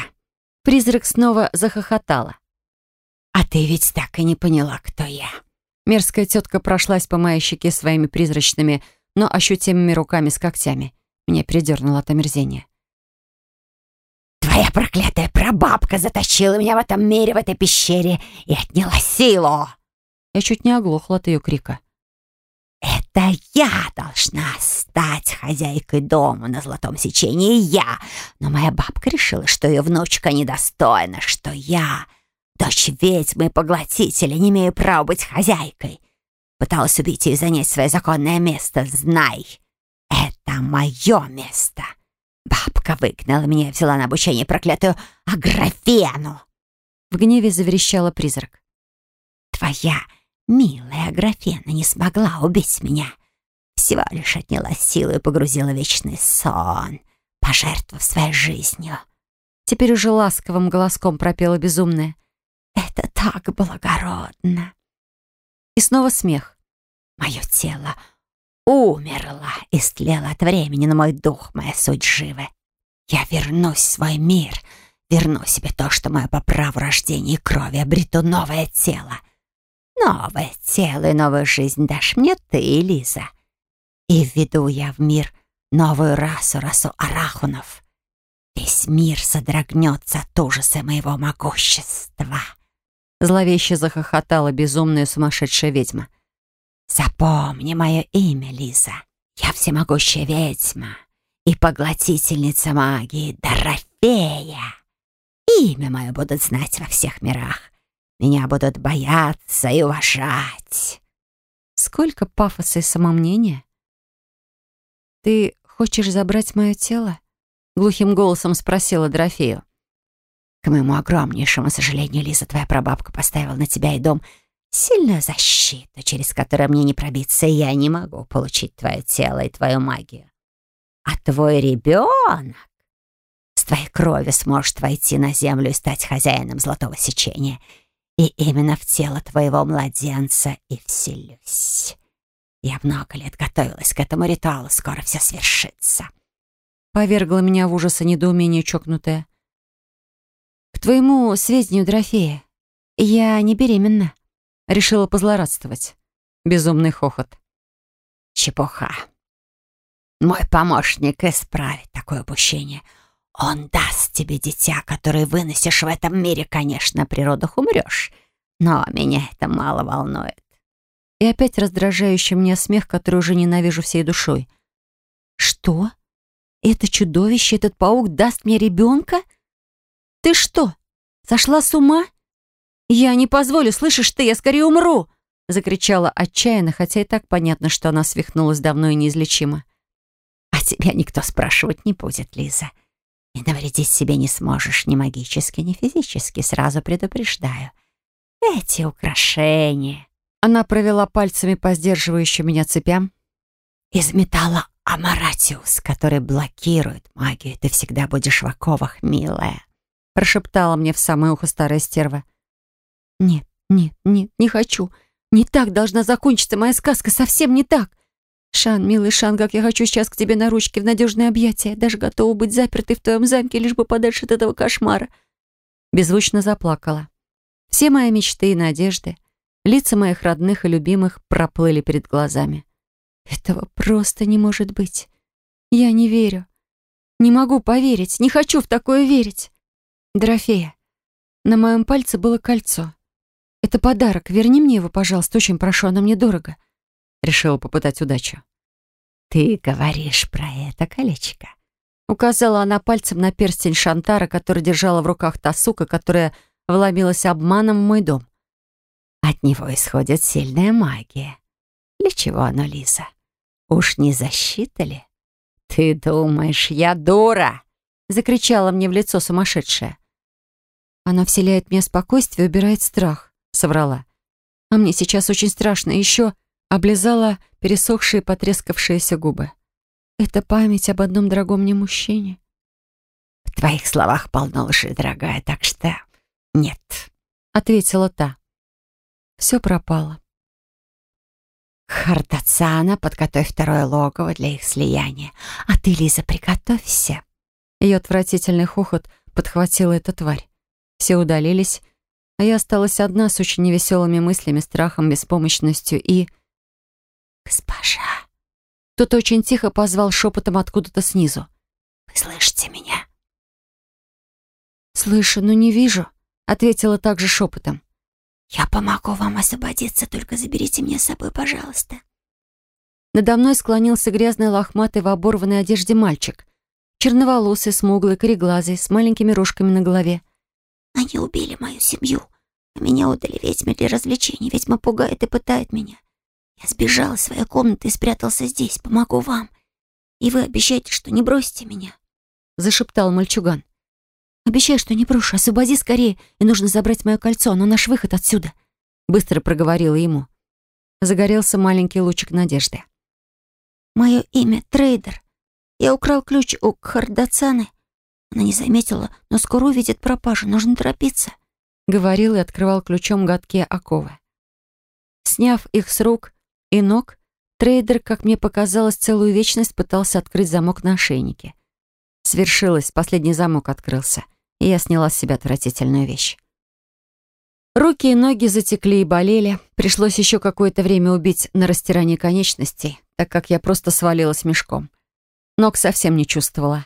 D: Призрак снова захохотала.
A: «А ты ведь так и не поняла, кто я».
D: Мерзкая тетка прошлась по моей щеке своими призрачными, но ощутимыми руками с когтями. Меня передернуло от омерзения.
A: «Твоя проклятая прабабка затащила меня в этом мире, в этой пещере, и отняла силу!»
D: Я чуть не оглохла от ее крика.
A: «Это я должна стать хозяйкой дома на золотом сечении, я! Но моя бабка решила, что ее внучка недостойна, что я, дочь ведьмы и поглотителя, не имею права быть хозяйкой. Пыталась убить ее и занять свое законное место. Знай, это мое место. Бабка выгнала меня и взяла на обучение проклятую Аграфену!»
D: В гневе заверещала призрак.
A: «Твоя Милая Аграфена не смогла убить меня. Всего лишь отняла силу и погрузила в вечный сон, пожертвовав своей жизнью.
D: Теперь уже ласковым голоском пропела безумная.
A: «Это так благородно!»
D: И снова смех.
A: «Мое тело умерло, истлело от времени, но мой дух, моя суть живы. Я вернусь в свой мир, верну себе то, что мое по праву рождения и крови, обрету новое тело — Новое тело и новую жизнь дашь мне ты, Лиза. И введу я в мир новую расу, расу арахунов. Весь мир содрогнется от ужаса моего могущества.
D: Зловеще захохотала безумная сумасшедшая ведьма.
A: Запомни мое имя, Лиза. Я всемогущая ведьма и поглотительница магии Дорофея. Имя мое будут знать во всех мирах. Меня будут бояться и уважать.
D: Сколько пафоса и самомнения. «Ты хочешь забрать мое тело?» Глухим голосом спросила Дорофею.
A: «К моему огромнейшему сожалению, Лиза, твоя прабабка поставила на тебя и дом сильную защиту, через которую мне не пробиться, и я не могу получить твое тело и твою магию. А твой ребенок с твоей крови сможет войти на землю и стать хозяином золотого сечения — и именно в тело твоего младенца и вселюсь. Я много лет готовилась к этому ритуалу, скоро все свершится.
D: Повергла меня в ужас и недоумение чокнутая. К твоему сведению, Дорофея, я не беременна. Решила позлорадствовать. Безумный хохот.
A: Чепуха. Мой помощник исправит такое упущение — он даст тебе дитя, которое выносишь в этом мире, конечно, при родах умрешь. Но меня это мало волнует.
D: И опять раздражающий мне смех, который уже ненавижу всей душой. Что? Это чудовище, этот паук даст мне ребенка? Ты что, сошла с ума? Я не позволю, слышишь ты, я скорее умру! Закричала отчаянно, хотя и так понятно, что она свихнулась давно и неизлечимо.
A: А тебя никто спрашивать не будет, Лиза. И навредить себе не сможешь ни магически, ни физически, сразу предупреждаю. Эти украшения.
D: Она провела пальцами по сдерживающим меня цепям.
A: Из металла Амаратиус, который блокирует магию. Ты всегда будешь в оковах, милая.
D: Прошептала мне в самое ухо старая стерва. Нет, нет, нет, не хочу. Не так должна закончиться моя сказка, совсем не так. «Шан, милый Шан, как я хочу сейчас к тебе на ручке в надежное объятие. Даже готова быть запертой в твоем замке, лишь бы подальше от этого кошмара». Беззвучно заплакала. Все мои мечты и надежды, лица моих родных и любимых проплыли перед глазами. Этого просто не может быть. Я не верю. Не могу поверить, не хочу в такое верить. Дорофея, на моем пальце было кольцо. Это подарок, верни мне его, пожалуйста, очень прошу, оно мне дорого. Решила попытать удачу.
A: «Ты говоришь про это колечко?» Указала она пальцем на перстень Шантара, который держала в руках та сука, которая вломилась обманом в мой дом. От него исходит сильная магия. Для чего оно, Лиза? Уж не защита ли? Ты думаешь, я дура? Закричала мне в лицо сумасшедшая. Она вселяет мне спокойствие убирает страх, соврала. А мне сейчас очень страшно. Еще облизала пересохшие потрескавшиеся губы. Это память об одном дорогом мне мужчине. В твоих словах полно лжи, дорогая, так что нет, ответила та. Все пропало. Хардацана, подготовь второе логово для их слияния. А ты, Лиза, приготовься. Ее отвратительный хохот подхватила эта тварь. Все удалились, а я осталась одна с очень невеселыми мыслями, страхом, беспомощностью и... «Госпожа!» Кто-то очень тихо позвал шепотом откуда-то снизу. «Вы слышите меня?» «Слышу, но не вижу», — ответила также шепотом. «Я помогу вам освободиться, только заберите меня с собой, пожалуйста». Надо мной склонился грязный лохматый в оборванной одежде мальчик. Черноволосый, смуглый, кореглазый, с маленькими рожками на голове. «Они убили мою семью, а меня отдали ведьме для развлечений. Ведьма пугает и пытает меня. Я сбежал из своей комнаты и спрятался здесь. Помогу вам. И вы обещаете, что не бросите меня?» Зашептал мальчуган. «Обещай, что не брошу. Освободи скорее, и нужно забрать мое кольцо. Оно наш выход отсюда», — быстро проговорила ему. Загорелся маленький лучик надежды. «Мое имя Трейдер. Я украл ключ у Хардацаны. Она не заметила, но скоро увидит пропажу. Нужно торопиться», — говорил и открывал ключом гадкие оковы. Сняв их с рук и ног, трейдер, как мне показалось, целую вечность пытался открыть замок на ошейнике. Свершилось, последний замок открылся и я сняла с себя отвратительную вещь. Руки и ноги затекли и болели. Пришлось еще какое-то время убить на растирание конечностей, так как я просто свалилась мешком. Ног совсем не чувствовала.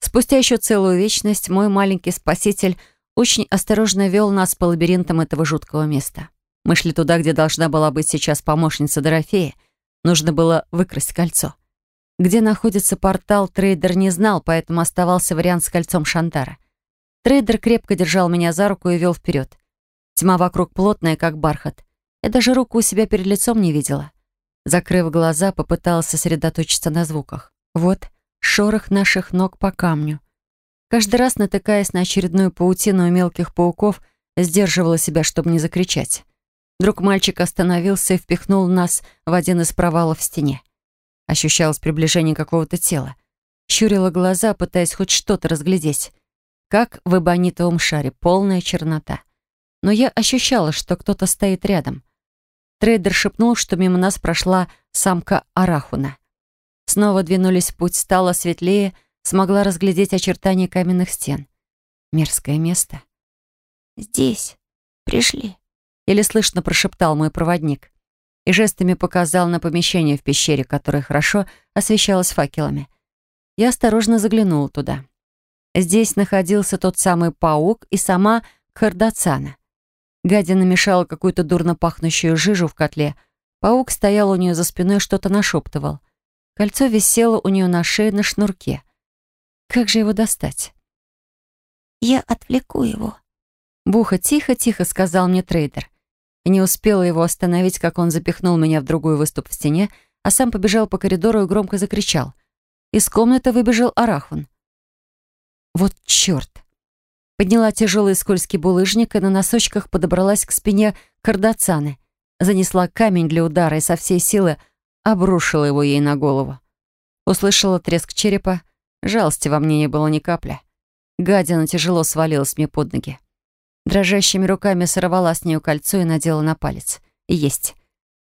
A: Спустя еще целую вечность мой маленький спаситель очень осторожно вел нас по лабиринтам этого жуткого места. Мы шли туда, где должна была быть сейчас помощница Дорофея. Нужно было выкрасть кольцо. Где находится портал, трейдер не знал, поэтому оставался вариант с кольцом Шантара — Трейдер крепко держал меня за руку и вел вперед. Тьма вокруг плотная, как бархат. Я даже руку у себя перед лицом не видела. Закрыв глаза, попыталась сосредоточиться на звуках. Вот шорох наших ног по камню. Каждый раз, натыкаясь на очередную паутину у мелких пауков, сдерживала себя, чтобы не закричать. Вдруг мальчик остановился и впихнул нас в один из провалов в стене. Ощущалось приближение какого-то тела. Щурила глаза, пытаясь хоть что-то разглядеть как в эбонитовом шаре, полная чернота. Но я ощущала, что кто-то стоит рядом. Трейдер шепнул, что мимо нас прошла самка Арахуна. Снова двинулись в путь, стало светлее, смогла разглядеть очертания каменных стен. Мерзкое место. «Здесь. Пришли», — еле слышно прошептал мой проводник и жестами показал на помещение в пещере, которое хорошо освещалось факелами. Я осторожно заглянула туда. Здесь находился тот самый паук и сама Кардацана. Гадина мешала какую-то дурно пахнущую жижу в котле. Паук стоял у нее за спиной что-то нашептывал. Кольцо висело у нее на шее на шнурке. Как же его достать? «Я отвлеку его». «Буха, тихо-тихо», — сказал мне трейдер. И не успела его остановить, как он запихнул меня в другой выступ в стене, а сам побежал по коридору и громко закричал. Из комнаты выбежал Арахун. Вот черт! Подняла тяжелый скользкий булыжник и на носочках подобралась к спине кардацаны. Занесла камень для удара и со всей силы обрушила его ей на голову. Услышала треск черепа. Жалости во мне не было ни капли. Гадина тяжело свалилась мне под ноги. Дрожащими руками сорвала с нее кольцо и надела на палец. Есть.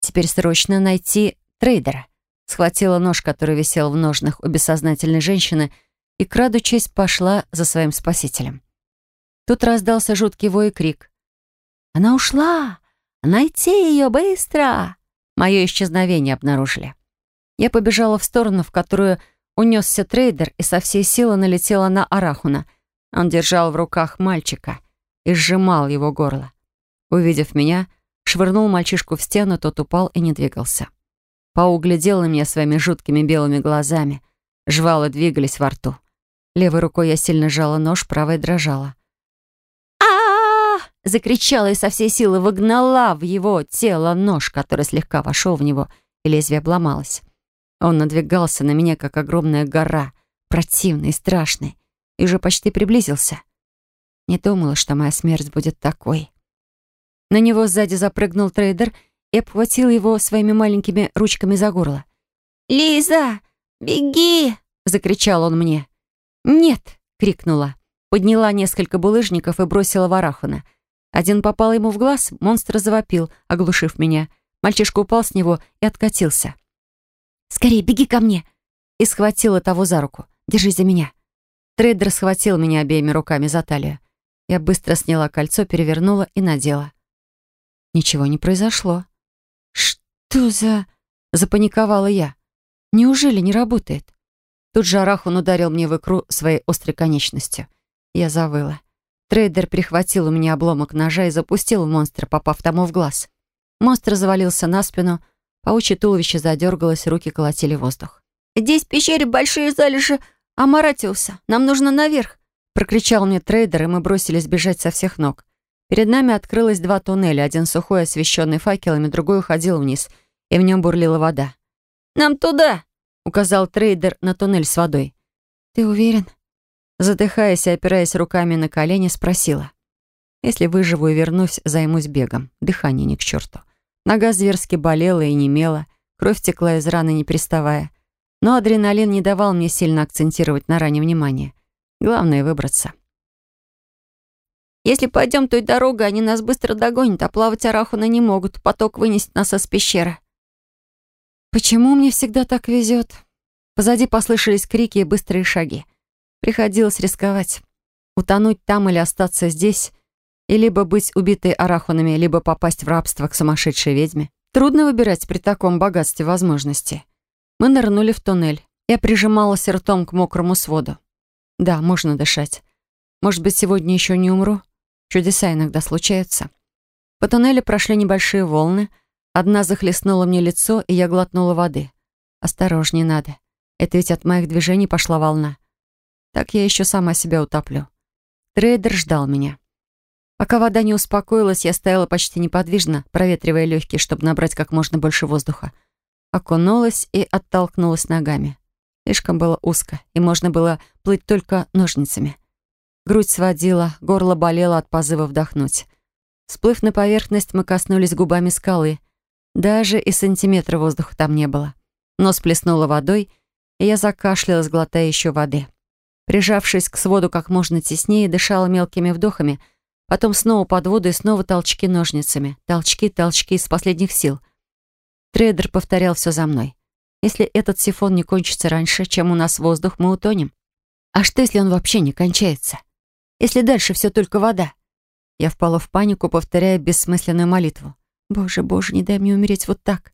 A: Теперь срочно найти трейдера. Схватила нож, который висел в ножнах у бессознательной женщины, и, крадучись, пошла за своим спасителем. Тут раздался жуткий вой и крик. «Она ушла! Найти ее быстро!» Мое исчезновение обнаружили. Я побежала в сторону, в которую унесся трейдер и со всей силы налетела на Арахуна. Он держал в руках мальчика и сжимал его горло. Увидев меня, швырнул мальчишку в стену, тот упал и не двигался. Паук глядел на меня своими жуткими белыми глазами — Жвалы двигались во рту. Левой рукой я сильно сжала нож, правой дрожала. Закричала и со всей силы выгнала в его тело нож, который слегка вошел в него, и лезвие обломалось. Он надвигался на меня, как огромная гора, противный и страшный, и уже почти приблизился. Не думала, что моя смерть будет такой. На него сзади запрыгнул трейдер и обхватил его своими маленькими ручками за горло. «Лиза, беги!» — закричал он мне. «Нет!» — крикнула. Подняла несколько булыжников и бросила в Арахуна. Один попал ему в глаз, монстр завопил, оглушив меня. Мальчишка упал с него и откатился. «Скорее, беги ко мне!» И схватила того за руку. «Держись за меня!» Трейдер схватил меня обеими руками за талию. Я быстро сняла кольцо, перевернула и надела. Ничего не произошло. «Что за...» — запаниковала я. «Неужели не работает?» Тут же Арахун ударил мне в икру своей острой конечностью. Я завыла. Трейдер прихватил у меня обломок ножа и запустил в монстра, попав тому в глаз. Монстр завалился на спину, Паучье туловище задергалось, руки колотили воздух. «Здесь в пещере большие залежи Амаратиуса. Нам нужно наверх!» Прокричал мне трейдер, и мы бросились бежать со всех ног. Перед нами открылось два туннеля, один сухой, освещенный факелами, другой уходил вниз, и в нем бурлила вода. «Нам туда!» — указал трейдер на туннель с водой. «Ты уверен?» Задыхаясь и опираясь руками на колени, спросила. «Если выживу и вернусь, займусь бегом. Дыхание ни к черту. Нога зверски болела и немела, кровь текла из раны, не приставая. Но адреналин не давал мне сильно акцентировать на ране внимание. Главное — выбраться. «Если пойдем той дорогой, они нас быстро догонят, а плавать арахуны не могут. Поток вынесет нас из пещеры». «Почему мне всегда так везет?» Позади послышались крики и быстрые шаги. Приходилось рисковать. Утонуть там или остаться здесь и либо быть убитой арахунами, либо попасть в рабство к сумасшедшей ведьме. Трудно выбирать при таком богатстве возможностей. Мы нырнули в туннель. Я прижималась ртом к мокрому своду. Да, можно дышать. Может быть, сегодня еще не умру? Чудеса иногда случаются. По туннелю прошли небольшие волны. Одна захлестнула мне лицо, и я глотнула воды. Осторожнее надо. Это ведь от моих движений пошла волна. Так я еще сама себя утоплю. Трейдер ждал меня. Пока вода не успокоилась, я стояла почти неподвижно, проветривая легкие, чтобы набрать как можно больше воздуха. Окунулась и оттолкнулась ногами. Слишком было узко, и можно было плыть только ножницами. Грудь сводила, горло болело от позыва вдохнуть. Всплыв на поверхность, мы коснулись губами скалы. Даже и сантиметра воздуха там не было. Нос плеснуло водой, и я закашлялась, глотая еще воды. Прижавшись к своду как можно теснее, дышала мелкими вдохами — Потом снова под воду и снова толчки ножницами. Толчки, толчки из последних сил. Трейдер повторял все за мной. Если этот сифон не кончится раньше, чем у нас воздух, мы утонем. А что, если он вообще не кончается? Если дальше все только вода? Я впала в панику, повторяя бессмысленную молитву. «Боже, боже, не дай мне умереть вот так!»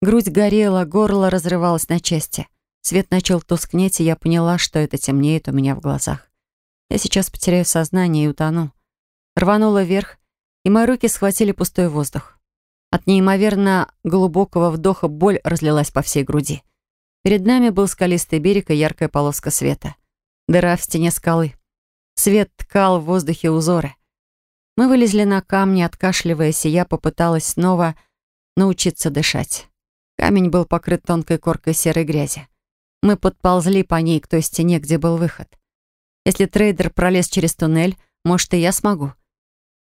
A: Грудь горела, горло разрывалось на части. Свет начал тускнеть, и я поняла, что это темнеет у меня в глазах. Я сейчас потеряю сознание и утону рванула вверх, и мои руки схватили пустой воздух. От неимоверно глубокого вдоха боль разлилась по всей груди. Перед нами был скалистый берег и яркая полоска света. Дыра в стене скалы. Свет ткал в воздухе узоры. Мы вылезли на камни, откашливаясь, и я попыталась снова научиться дышать. Камень был покрыт тонкой коркой серой грязи. Мы подползли по ней к той стене, где был выход. Если трейдер пролез через туннель, может, и я смогу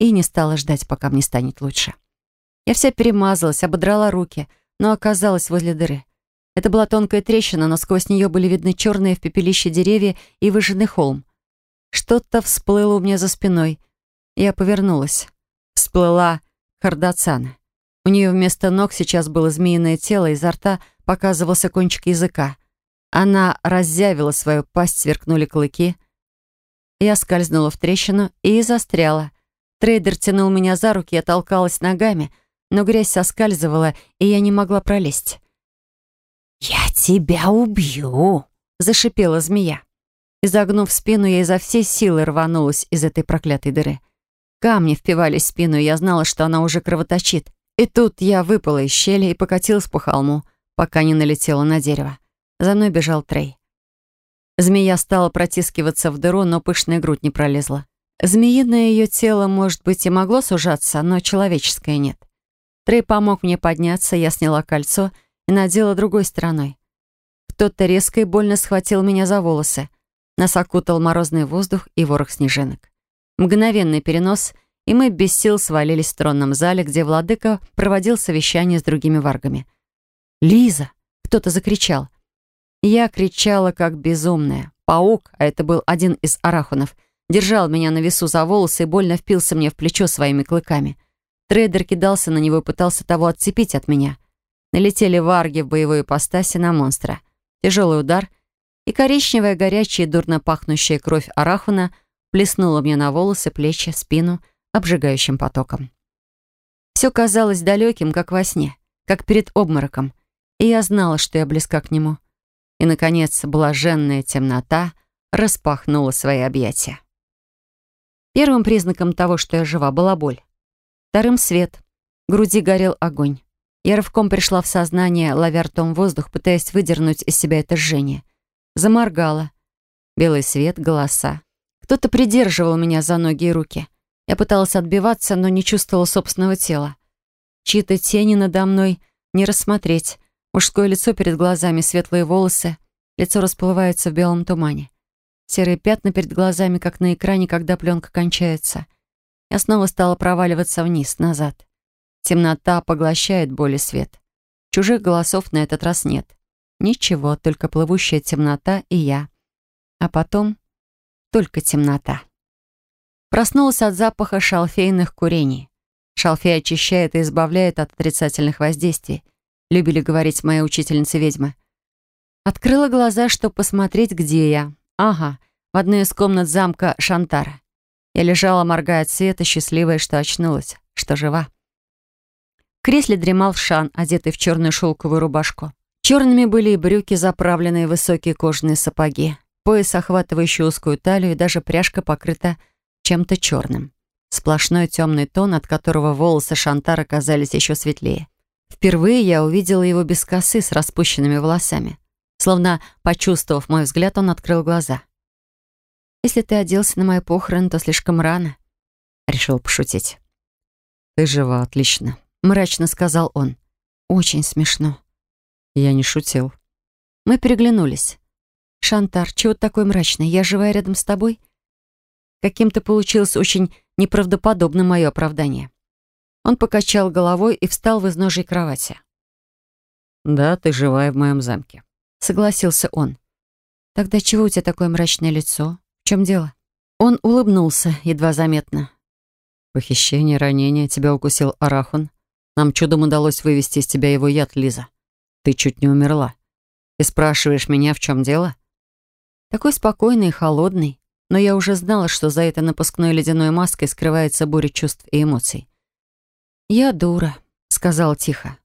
A: и не стала ждать, пока мне станет лучше. Я вся перемазалась, ободрала руки, но оказалась возле дыры. Это была тонкая трещина, но сквозь нее были видны черные в пепелище деревья и выжженный холм. Что-то всплыло у меня за спиной. Я повернулась. Всплыла Кардацана. У нее вместо ног сейчас было змеиное тело, изо рта показывался кончик языка. Она разъявила свою пасть, сверкнули клыки. Я скользнула в трещину и застряла. Трейдер тянул меня за руки, я толкалась ногами, но грязь соскальзывала, и я не могла пролезть.
B: «Я тебя убью!» — зашипела змея.
A: Изогнув спину, я изо всей силы рванулась из этой проклятой дыры. Камни впивались в спину, и я знала, что она уже кровоточит. И тут я выпала из щели и покатилась по холму, пока не налетела на дерево. За мной бежал Трей. Змея стала протискиваться в дыру, но пышная грудь не пролезла. Змеиное ее тело, может быть, и могло сужаться, но человеческое нет. Трей помог мне подняться, я сняла кольцо и надела другой стороной. Кто-то резко и больно схватил меня за волосы. Нас окутал морозный воздух и ворох снежинок. Мгновенный перенос, и мы без сил свалились в тронном зале, где владыка проводил совещание с другими варгами. «Лиза!» — кто-то закричал. Я кричала, как безумная. Паук, а это был один из арахунов, держал меня на весу за волосы и больно впился мне в плечо своими клыками. Трейдер кидался на него и пытался того отцепить от меня. Налетели варги в боевой ипостаси на монстра. Тяжелый удар, и коричневая, горячая, дурно пахнущая кровь арахуна плеснула мне на волосы, плечи, спину обжигающим потоком. Все казалось далеким, как во сне, как перед обмороком, и я знала, что я близка к нему. И, наконец, блаженная темнота распахнула свои объятия. Первым признаком того, что я жива, была боль. Вторым — свет. В груди горел огонь. Я рывком пришла в сознание, ловя ртом воздух, пытаясь выдернуть из себя это жжение. Заморгала. Белый свет, голоса. Кто-то придерживал меня за ноги и руки. Я пыталась отбиваться, но не чувствовала собственного тела. Чьи-то тени надо мной не рассмотреть. Мужское лицо перед глазами, светлые волосы. Лицо расплывается в белом тумане. Серые пятна перед глазами, как на экране, когда пленка кончается. Я снова стала проваливаться вниз, назад. Темнота поглощает боль свет. Чужих голосов на этот раз нет. Ничего, только плывущая темнота и я. А потом только темнота. Проснулась от запаха шалфейных курений. Шалфей очищает и избавляет от отрицательных воздействий. Любили говорить мои учительницы ведьмы. Открыла глаза, чтобы посмотреть, где я. Ага, в одной из комнат замка Шантара. Я лежала, моргая от света, счастливая, что очнулась, что жива. В кресле дремал Шан, одетый в черную шелковую рубашку. Черными были и брюки, заправленные в высокие кожаные сапоги, пояс, охватывающий узкую талию, и даже пряжка покрыта чем-то черным. Сплошной темный тон, от которого волосы Шантара казались еще светлее. Впервые я увидела его без косы с распущенными волосами. Словно, почувствовав мой взгляд, он открыл глаза. «Если ты оделся на мои похороны, то слишком рано», — решил пошутить. «Ты жива, отлично», — мрачно сказал он. «Очень смешно». Я не шутил. Мы переглянулись. «Шантар, чего ты такой мрачный? Я живая рядом с тобой?» Каким-то получилось очень неправдоподобно мое оправдание. Он покачал головой и встал в изножьей кровати. «Да, ты живая в моем замке согласился он. «Тогда чего у тебя такое мрачное лицо? В чем дело?» Он улыбнулся, едва заметно. «Похищение, ранение, тебя укусил Арахун. Нам чудом удалось вывести из тебя его яд, Лиза. Ты чуть не умерла. И спрашиваешь меня, в чем дело?» Такой спокойный и холодный, но я уже знала, что за этой напускной ледяной маской скрывается буря чувств и эмоций. «Я дура», — сказала тихо.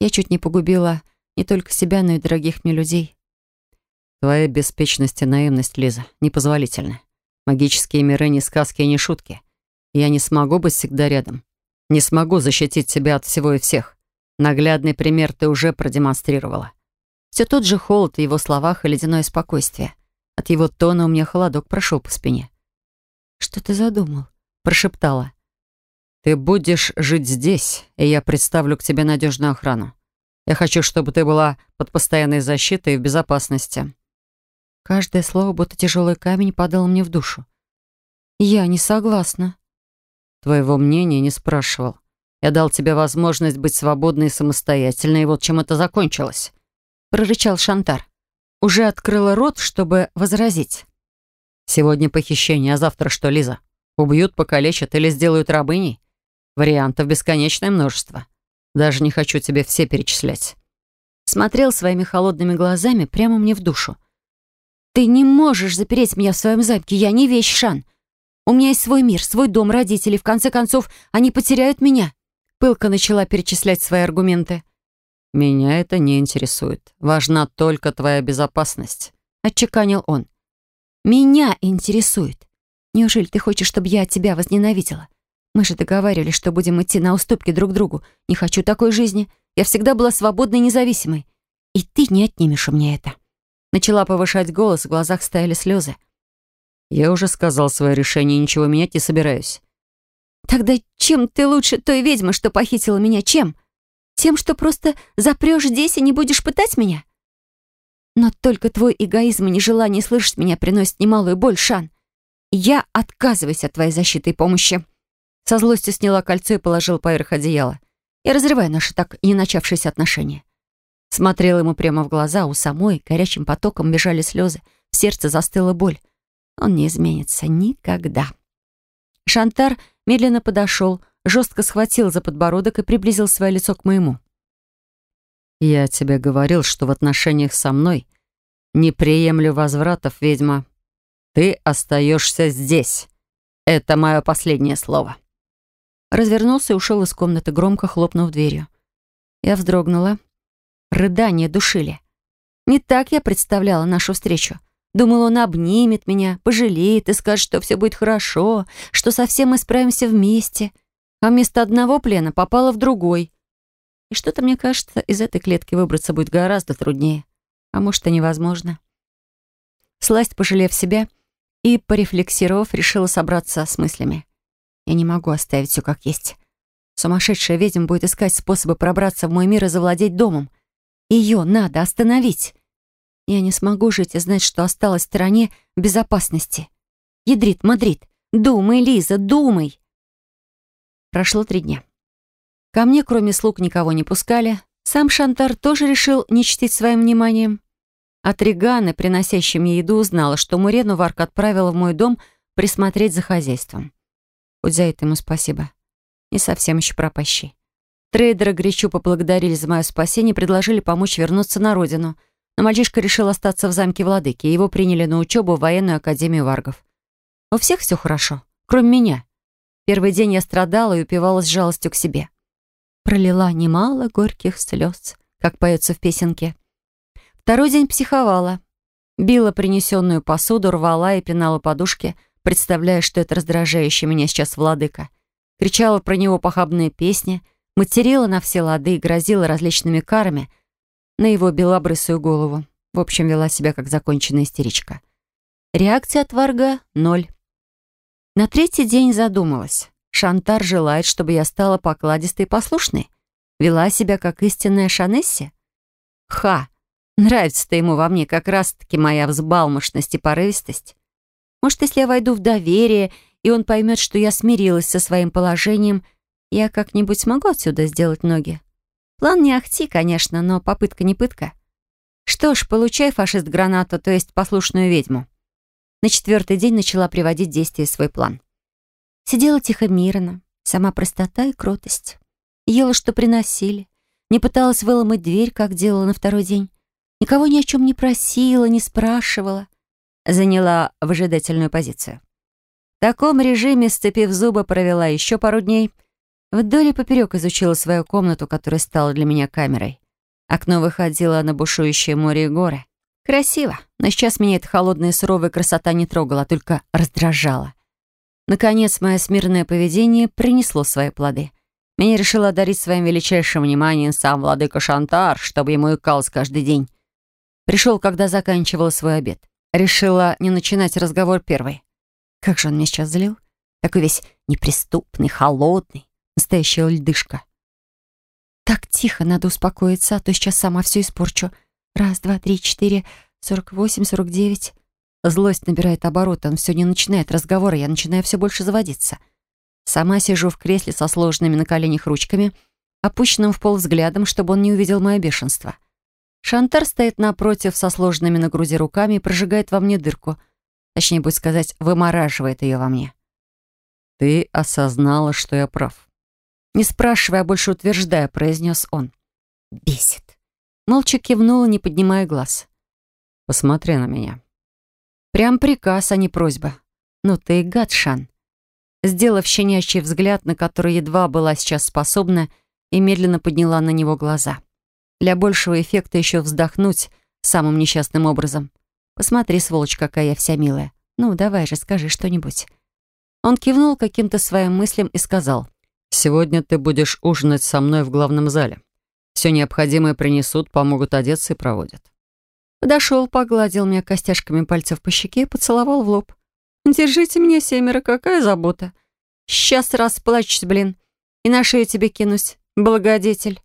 A: «Я чуть не погубила не только себя, но и дорогих мне людей. Твоя беспечность и наивность, Лиза, непозволительны. Магические миры не сказки и не шутки. Я не смогу быть всегда рядом. Не смогу защитить тебя от всего и всех. Наглядный пример ты уже продемонстрировала. Все тот же холод в его словах и ледяное спокойствие. От его тона у меня холодок прошел по спине. «Что ты задумал?» — прошептала. «Ты будешь жить здесь, и я представлю к тебе надежную охрану. Я хочу, чтобы ты была под постоянной защитой и в безопасности». Каждое слово, будто тяжелый камень, падало мне в душу. «Я не согласна». «Твоего мнения не спрашивал. Я дал тебе возможность быть свободной и самостоятельной, и вот чем это закончилось», — прорычал Шантар. Уже открыла рот, чтобы возразить. «Сегодня похищение, а завтра что, Лиза? Убьют, покалечат или сделают рабыней? Вариантов бесконечное множество. Даже не хочу тебе все перечислять. Смотрел своими холодными глазами прямо мне в душу. «Ты не можешь запереть меня в своем замке. Я не вещь, Шан. У меня есть свой мир, свой дом, родители. В конце концов, они потеряют меня». Пылка начала перечислять свои аргументы. «Меня это не интересует. Важна только твоя безопасность», — отчеканил он. «Меня интересует. Неужели ты хочешь, чтобы я тебя возненавидела? Мы же договаривались, что будем идти на уступки друг другу. Не хочу такой жизни. Я всегда была свободной и независимой. И ты не отнимешь у меня это.
E: Начала повышать голос, в глазах стояли слезы. «Я уже сказал свое решение, ничего менять не собираюсь».
A: «Тогда чем ты лучше той ведьмы, что похитила меня? Чем? Тем, что просто запрешь здесь и не будешь пытать меня?» «Но только твой эгоизм и нежелание слышать меня приносит немалую боль, Шан. Я отказываюсь от твоей защиты и помощи». Со злостью сняла кольцо и положила поверх одеяла. Я разрываю наши так и не начавшиеся отношения. Смотрела ему прямо в глаза, у самой горячим потоком бежали слезы, в сердце застыла боль. Он не изменится никогда. Шантар медленно подошел, жестко схватил за подбородок и приблизил свое лицо к моему.
E: «Я тебе говорил, что в отношениях со мной не приемлю возвратов, ведьма. Ты остаешься здесь. Это мое последнее слово».
A: Развернулся и ушел из комнаты, громко хлопнув дверью. Я вздрогнула. Рыдания душили. Не так я представляла нашу встречу. Думала, он обнимет меня, пожалеет и скажет, что все будет хорошо, что совсем мы справимся вместе. А вместо одного плена попала в другой. И что-то, мне кажется, из этой клетки выбраться будет гораздо труднее. А может, и невозможно. Сласть, пожалев себя и, порефлексировав, решила собраться с мыслями. Я не могу оставить все как есть. Сумасшедшая ведьма будет искать способы пробраться в мой мир и завладеть домом. Ее надо остановить. Я не смогу жить и знать, что осталась в стороне в безопасности. Ядрид Мадрид, думай, Лиза, думай. Прошло три дня. Ко мне, кроме слуг, никого не пускали. Сам Шантар тоже решил не чтить своим вниманием. От Реганы, приносящей мне еду, узнала, что Мурену Варк отправила в мой дом присмотреть за хозяйством. Хоть за это ему спасибо. Не совсем еще пропащий. Трейдеры горячо поблагодарили за мое спасение и предложили помочь вернуться на родину. Но мальчишка решил остаться в замке владыки, и его приняли на учебу в военную академию варгов. У всех все хорошо, кроме меня. Первый день я страдала и упивалась жалостью к себе. Пролила немало горьких слез, как поется в песенке. Второй день психовала. Била принесенную посуду, рвала и пинала подушки — представляя, что это раздражающий меня сейчас владыка. Кричала про него похабные песни, материла на все лады и грозила различными карами на его белобрысую голову. В общем, вела себя как законченная истеричка. Реакция от Варга — ноль. На третий день задумалась. Шантар желает, чтобы я стала покладистой и послушной. Вела себя как истинная Шанесси. Ха! Нравится-то ему во мне как раз-таки моя взбалмошность и порывистость. Может, если я войду в доверие, и он поймет, что я смирилась со своим положением, я как-нибудь смогу отсюда сделать ноги. План не ахти, конечно, но попытка не пытка. Что ж, получай, фашист, гранату, то есть послушную ведьму. На четвертый день начала приводить в действие свой план. Сидела тихо мирно, сама простота и кротость. Ела, что приносили. Не пыталась выломать дверь, как делала на второй день. Никого ни о чем не просила, не спрашивала заняла выжидательную позицию. В таком режиме, сцепив зубы, провела еще пару дней. Вдоль и поперек изучила свою комнату, которая стала для меня камерой. Окно выходило на бушующее море и горы. Красиво, но сейчас меня эта холодная и суровая красота не трогала, а только раздражала. Наконец, мое смиренное поведение принесло свои плоды. Меня решила одарить своим величайшим вниманием сам владыка Шантар, чтобы ему икалось каждый день. Пришел, когда заканчивал свой обед. Решила не начинать разговор первой. Как же он меня сейчас злил? Такой весь неприступный, холодный, настоящая льдышка. Так тихо, надо успокоиться, а то сейчас сама все испорчу. Раз, два, три, четыре, сорок восемь, сорок девять. Злость набирает обороты, он все не начинает разговора, я начинаю все больше заводиться. Сама сижу в кресле со сложенными на коленях ручками, опущенным в пол взглядом, чтобы он не увидел мое бешенство. Шантар стоит напротив со сложенными на груди руками и прожигает во мне дырку. Точнее, будет сказать, вымораживает ее во мне. «Ты осознала, что я прав». Не спрашивая, а больше утверждая, произнес он. «Бесит». Молча кивнула, не поднимая глаз. «Посмотри на меня». Прям приказ, а не просьба. «Ну ты и гад, Шан». Сделав щенячий взгляд, на который едва была сейчас способна, и медленно подняла на него глаза. Для большего эффекта еще вздохнуть самым несчастным образом. Посмотри, сволочь, какая я вся милая. Ну, давай же, скажи что-нибудь. Он кивнул каким-то своим мыслям и сказал. «Сегодня ты будешь ужинать со мной в главном зале. Все необходимое принесут, помогут одеться и проводят». Подошел, погладил меня костяшками пальцев по щеке, поцеловал в лоб. «Держите меня, семеро, какая забота! Сейчас расплачусь, блин, и на шею тебе кинусь, благодетель!»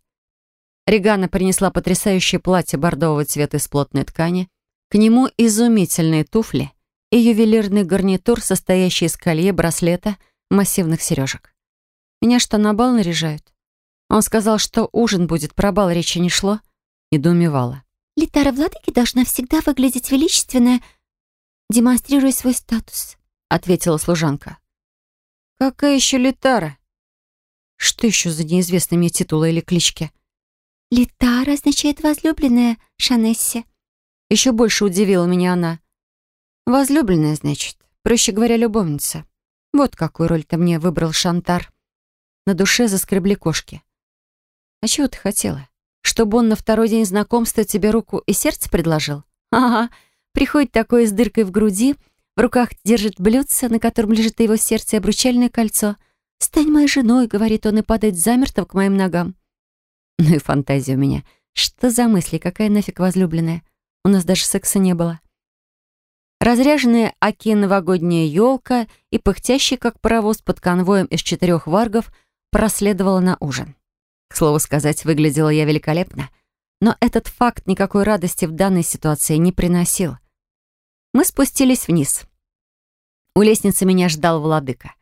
A: Регана принесла потрясающее платье бордового цвета из плотной ткани, к нему изумительные туфли и ювелирный гарнитур, состоящий из колье, браслета, массивных сережек. Меня что, на бал наряжают? Он сказал, что ужин будет, про бал речи не шло. Недоумевала.
F: Литара владыки должна всегда выглядеть величественно, демонстрируя свой статус, ответила служанка.
A: Какая еще Литара? Что еще за неизвестные мне титулы или клички?
F: Литара означает возлюбленная Шанесси.
A: Еще больше удивила меня она. Возлюбленная, значит. Проще говоря, любовница. Вот какую роль-то мне выбрал Шантар. На душе заскребли кошки. А чего ты хотела? Чтобы он на второй день знакомства тебе руку и сердце предложил? Ага, приходит такой с дыркой в груди, в руках держит блюдце, на котором лежит его сердце и обручальное кольцо. «Стань моей женой», — говорит он, и падает замертво к моим ногам. Ну и фантазия у меня. Что за мысли, какая нафиг возлюбленная? У нас даже секса не было. Разряженная оки новогодняя елка и пыхтящий, как паровоз под конвоем из четырех варгов, проследовала на ужин. К слову сказать, выглядела я великолепно. Но этот факт никакой радости в данной ситуации не приносил. Мы спустились вниз. У лестницы меня ждал владыка.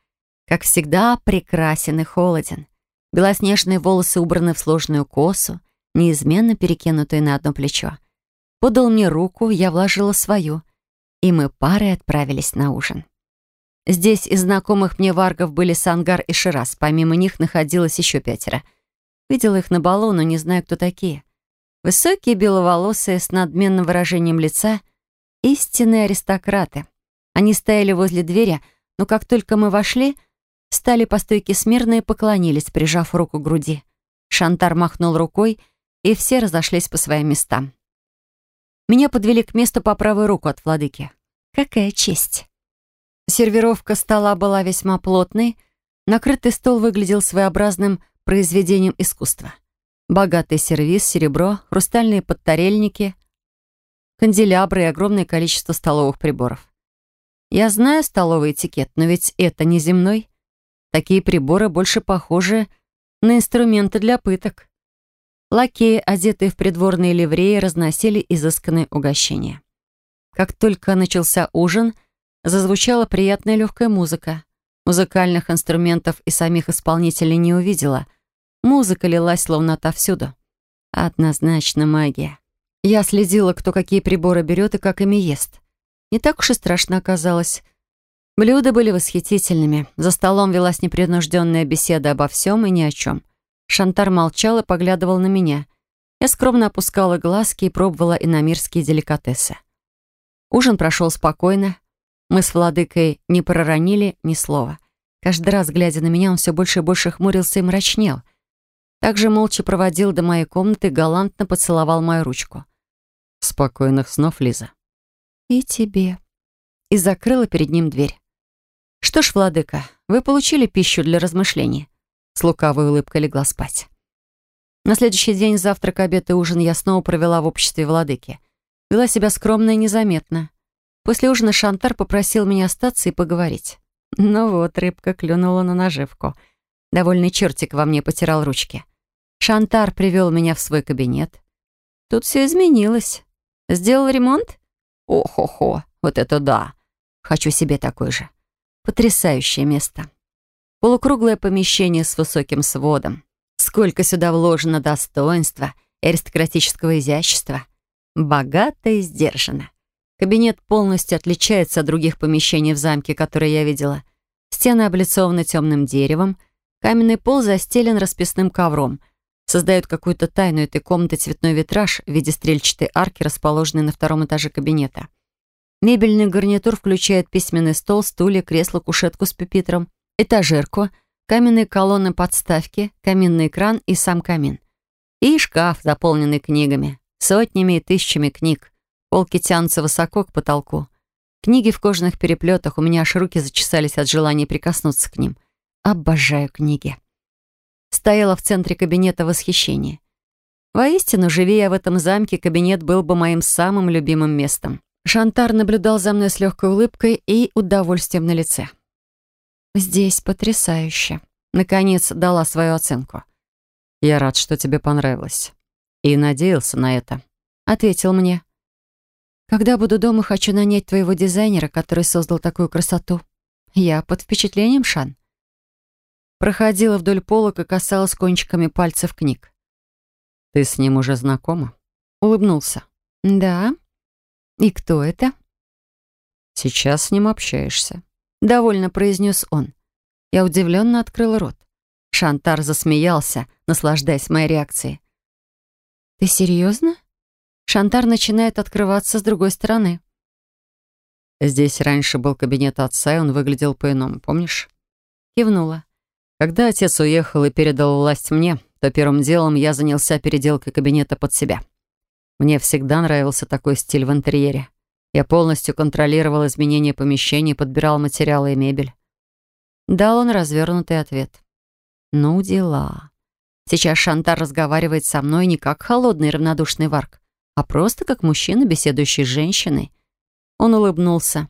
A: Как всегда, прекрасен и холоден. Белоснежные волосы убраны в сложную косу, неизменно перекинутые на одно плечо. Подал мне руку, я вложила свою, и мы парой отправились на ужин. Здесь из знакомых мне варгов были Сангар и Шираз, помимо них находилось еще пятеро — Видела их на балу, но не знаю, кто такие. Высокие, беловолосые, с надменным выражением лица. Истинные аристократы. Они стояли возле двери, но как только мы вошли, стали по стойке смирно и поклонились, прижав руку к груди. Шантар махнул рукой, и все разошлись по своим местам. Меня подвели к месту по правой руку от владыки. Какая честь! Сервировка стола была весьма плотной, накрытый стол выглядел своеобразным произведением искусства. Богатый сервиз, серебро, хрустальные подтарельники, канделябры и огромное количество столовых приборов. Я знаю столовый этикет, но ведь это не земной. Такие приборы больше похожи на инструменты для пыток. Лакеи, одетые в придворные ливреи, разносили изысканные угощения. Как только начался ужин, зазвучала приятная легкая музыка. Музыкальных инструментов и самих исполнителей не увидела, Музыка лилась словно отовсюду. Однозначно магия. Я следила, кто какие приборы берет и как ими ест. Не так уж и страшно оказалось. Блюда были восхитительными. За столом велась непринужденная беседа обо всем и ни о чем. Шантар молчал и поглядывал на меня. Я скромно опускала глазки и пробовала иномирские деликатесы. Ужин прошел спокойно. Мы с владыкой не проронили ни слова. Каждый раз, глядя на меня, он все больше и больше хмурился и мрачнел — также молча проводил до моей комнаты галантно поцеловал мою ручку. «Спокойных снов, Лиза». «И тебе». И закрыла перед ним дверь. «Что ж, владыка, вы получили пищу для размышлений». С лукавой улыбкой легла спать. На следующий день завтрак, обед и ужин я снова провела в обществе владыки. Вела себя скромно и незаметно. После ужина Шантар попросил меня остаться и поговорить. Ну вот, рыбка клюнула на наживку — Довольный чертик во мне потирал ручки. Шантар привел меня в свой кабинет. Тут все изменилось. Сделал ремонт? О-хо-хо, вот это да. Хочу себе такой же. Потрясающее место. Полукруглое помещение с высоким сводом. Сколько сюда вложено достоинства, аристократического изящества. Богато и сдержанно. Кабинет полностью отличается от других помещений в замке, которые я видела. Стены облицованы темным деревом, Каменный пол застелен расписным ковром. Создает какую-то тайну этой комнаты цветной витраж в виде стрельчатой арки, расположенной на втором этаже кабинета. Мебельный гарнитур включает письменный стол, стулья, кресло, кушетку с пюпитром, этажерку, каменные колонны подставки, каминный экран и сам камин. И шкаф, заполненный книгами. Сотнями и тысячами книг. Полки тянутся высоко к потолку. Книги в кожаных переплетах, у меня аж руки зачесались от желания прикоснуться к ним. Обожаю книги. Стояла в центре кабинета восхищения. Воистину, живи я в этом замке, кабинет был бы моим самым любимым местом. Шантар наблюдал за мной с легкой улыбкой и удовольствием на лице. «Здесь потрясающе», — наконец дала свою оценку.
G: «Я рад, что тебе понравилось. И надеялся на это», — ответил мне.
A: «Когда буду дома, хочу нанять твоего дизайнера, который создал такую красоту. Я под впечатлением, Шан». Проходила вдоль полок и касалась кончиками пальцев книг.
G: «Ты с ним уже знакома?» — улыбнулся.
A: «Да», «И кто это?»
G: «Сейчас с ним общаешься», —
A: довольно произнес он. Я удивленно открыла рот. Шантар засмеялся, наслаждаясь моей реакцией. «Ты серьезно?» Шантар начинает открываться с другой стороны.
G: «Здесь раньше был кабинет отца, и он выглядел по-иному, помнишь?»
A: Кивнула.
G: «Когда отец уехал и передал власть мне, то первым делом я занялся переделкой кабинета под себя. Мне всегда нравился такой стиль в интерьере. Я полностью контролировал изменения помещений, подбирал материалы и мебель.
A: Дал он развернутый ответ. «Ну, дела. Сейчас Шантар разговаривает со мной не как холодный равнодушный варк, а просто как мужчина, беседующий с женщиной». Он улыбнулся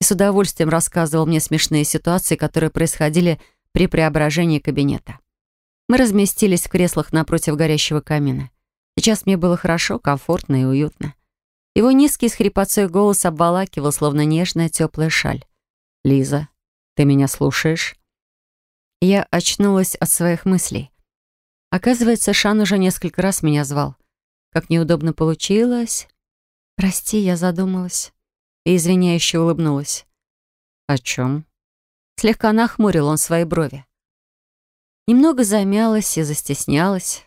A: и с удовольствием рассказывал мне смешные ситуации, которые происходили при преображении кабинета. Мы разместились в креслах напротив горящего камина. Сейчас мне было хорошо, комфортно и уютно. Его низкий с хрипотцой голос обволакивал, словно нежная теплая шаль.
G: «Лиза, ты меня слушаешь?»
A: Я очнулась от своих мыслей. Оказывается, Шан уже несколько раз меня звал. Как неудобно получилось. Прости, я задумалась. И извиняюще улыбнулась.
G: «О чем?»
A: Слегка нахмурил он свои брови. Немного замялась и застеснялась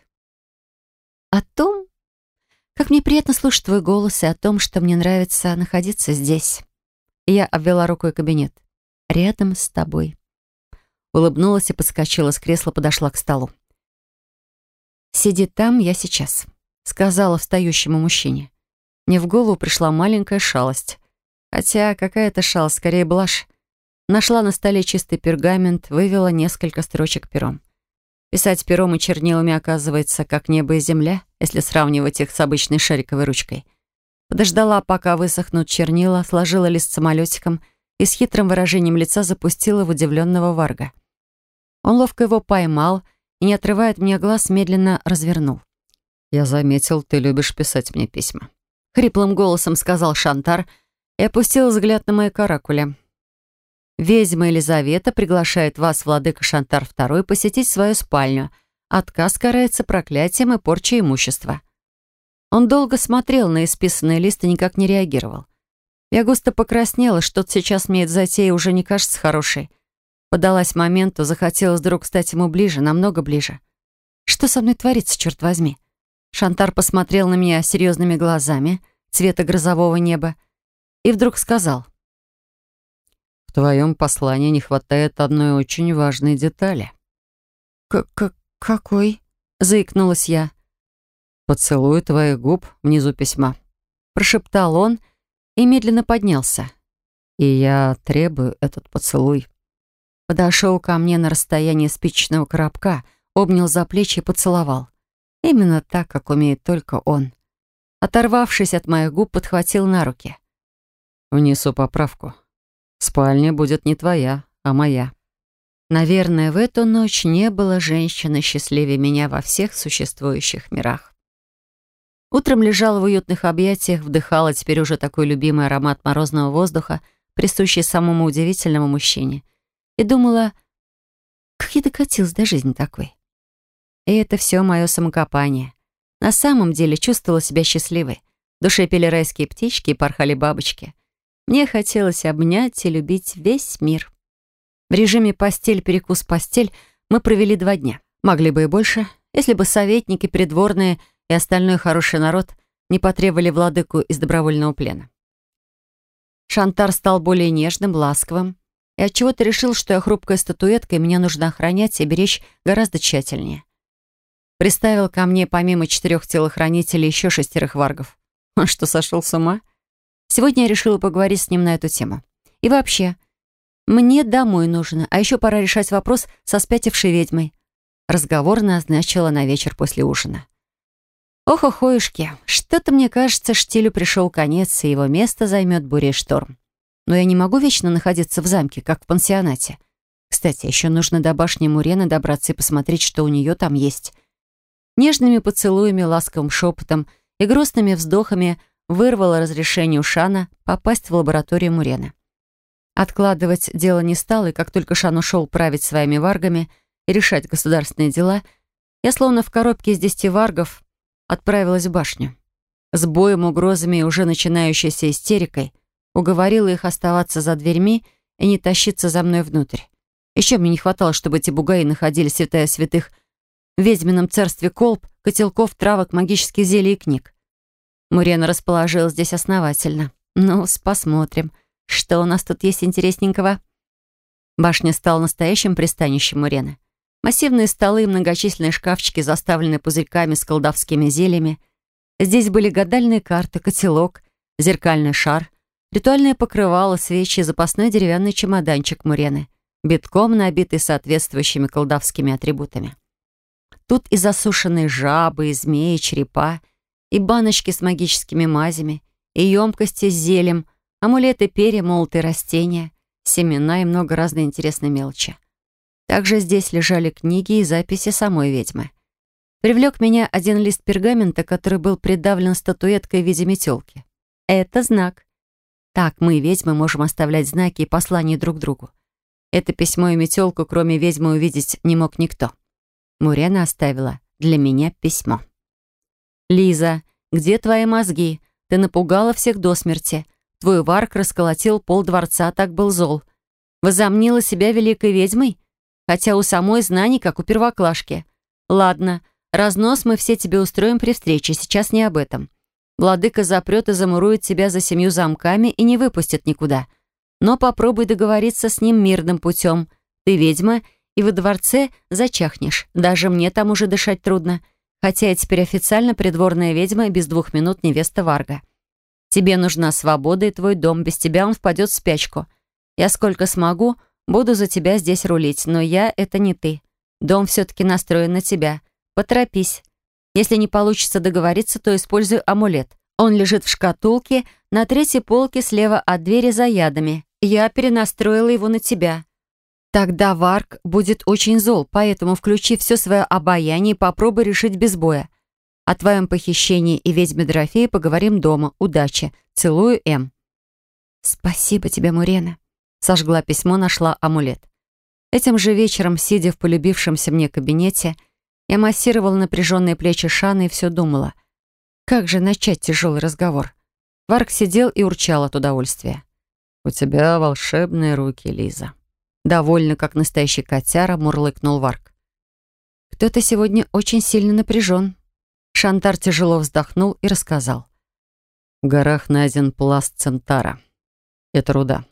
A: о том, как мне приятно слушать твой голос и о том, что мне нравится находиться здесь. Я обвела рукой кабинет. Рядом с тобой. Улыбнулась и подскочила с кресла, подошла к столу. «Сиди там, я сейчас», — сказала встающему мужчине. Мне в голову пришла маленькая шалость. Хотя какая-то шалость, скорее блажь. Нашла на столе чистый пергамент, вывела несколько строчек пером. Писать пером и чернилами оказывается как небо и земля, если сравнивать их с обычной шариковой ручкой. Подождала, пока высохнут чернила, сложила лист самолетиком и с хитрым выражением лица запустила в удивленного Варга. Он ловко его поймал и, не отрывая от меня глаз, медленно развернул.
G: «Я заметил, ты любишь писать мне письма», —
A: хриплым голосом сказал Шантар и опустил взгляд на мои каракули. Ведьма Елизавета приглашает вас, владыка Шантар II, посетить свою спальню. Отказ карается проклятием и порчей имущества. Он долго смотрел на исписанный лист и никак не реагировал. Я густо покраснела, что-то сейчас мне эта затея уже не кажется хорошей. Подалась моменту, захотелось вдруг стать ему ближе, намного ближе. Что со мной творится, черт возьми? Шантар посмотрел на меня серьезными глазами, цвета грозового неба, и вдруг сказал —
G: твоем послании не хватает одной очень важной детали.
A: «К-к какой?» — заикнулась я.
G: «Поцелуй твоих губ внизу письма», — прошептал он и медленно поднялся. «И я требую этот поцелуй».
A: Подошел ко мне на расстояние спичечного коробка, обнял за плечи и поцеловал. Именно так, как умеет только он. Оторвавшись от моих губ, подхватил на руки.
G: «Внесу поправку. Спальня будет не твоя, а моя.
A: Наверное, в эту ночь не было женщины счастливее меня во всех существующих мирах. Утром лежала в уютных объятиях, вдыхала теперь уже такой любимый аромат морозного воздуха, присущий самому удивительному мужчине, и думала, как я докатилась до жизни такой. И это все мое самокопание. На самом деле чувствовала себя счастливой. В душе пели райские птички и порхали бабочки. Мне хотелось обнять и любить весь мир. В режиме постель-перекус-постель мы провели два дня. Могли бы и больше, если бы советники, придворные и остальной хороший народ не потребовали владыку из добровольного плена. Шантар стал более нежным, ласковым, и отчего-то решил, что я хрупкая статуэтка, и меня нужно охранять и беречь гораздо тщательнее. Приставил ко мне помимо четырех телохранителей еще шестерых варгов. Он что, сошел с ума? Сегодня я решила поговорить с ним на эту тему. И вообще, мне домой нужно, а еще пора решать вопрос со спятившей ведьмой. Разговор назначила на вечер после ужина. Ох, охоюшки, что-то мне кажется, штилю пришел конец, и его место займет буря шторм. Но я не могу вечно находиться в замке, как в пансионате. Кстати, еще нужно до башни Мурены добраться и посмотреть, что у нее там есть. Нежными поцелуями, ласковым шепотом и грустными вздохами вырвала разрешение у Шана попасть в лабораторию Мурены. Откладывать дело не стало, и как только Шан ушел править своими варгами и решать государственные дела, я словно в коробке из десяти варгов отправилась в башню. С боем, угрозами и уже начинающейся истерикой уговорила их оставаться за дверьми и не тащиться за мной внутрь. Еще мне не хватало, чтобы эти бугаи находили святая святых в ведьмином царстве колб, котелков, травок, магических зелий и книг. Мурена расположилась здесь основательно. Ну, посмотрим, что у нас тут есть интересненького. Башня стала настоящим пристанищем Мурены. Массивные столы и многочисленные шкафчики заставлены пузырьками с колдовскими зельями. Здесь были гадальные карты, котелок, зеркальный шар, ритуальное покрывало, свечи и запасной деревянный чемоданчик Мурены, битком набитый соответствующими колдовскими атрибутами. Тут и засушенные жабы, и змеи, и черепа, и баночки с магическими мазями, и емкости с зелем, амулеты, перья, молотые растения, семена и много разной интересной мелочи. Также здесь лежали книги и записи самой ведьмы. Привлек меня один лист пергамента, который был придавлен статуэткой в виде метелки. Это знак. Так мы, ведьмы, можем оставлять знаки и послания друг другу. Это письмо и метелку, кроме ведьмы, увидеть не мог никто. Мурена оставила для меня письмо. «Лиза, где твои мозги? Ты напугала всех до смерти. Твой варк расколотил пол дворца, так был зол. Возомнила себя великой ведьмой? хотя у самой знаний, как у первоклашки. Ладно, разнос мы все тебе устроим при встрече, сейчас не об этом. Владыка запрет и замурует тебя за семью замками и не выпустит никуда. Но попробуй договориться с ним мирным путем. Ты ведьма, и во дворце зачахнешь. Даже мне там уже дышать трудно. Хотя я теперь официально придворная ведьма и без двух минут невеста Варга. Тебе нужна свобода и твой дом, без тебя он впадет в спячку. Я сколько смогу, Буду за тебя здесь рулить, но я — это не ты. Дом все-таки настроен на тебя. Поторопись. Если не получится договориться, то используй амулет. Он лежит в шкатулке на третьей полке слева от двери за ядами. Я перенастроила его на тебя. Тогда Варк будет очень зол, поэтому включи все свое обаяние и попробуй решить без боя. О твоем похищении и ведьме Дорофеи поговорим дома. Удачи. Целую, М. Спасибо тебе, Мурена. Сожгла письмо, нашла амулет. Этим же вечером, сидя в полюбившемся мне кабинете, я массировала напряженные плечи Шаны и все думала. Как же начать тяжелый разговор? Варк сидел и урчал от удовольствия. «У тебя волшебные руки, Лиза». Довольно, как настоящий котяра, мурлыкнул Варк. «Кто-то сегодня очень сильно напряжен». Шантар тяжело вздохнул и рассказал. «В горах найден пласт Центара. Это руда.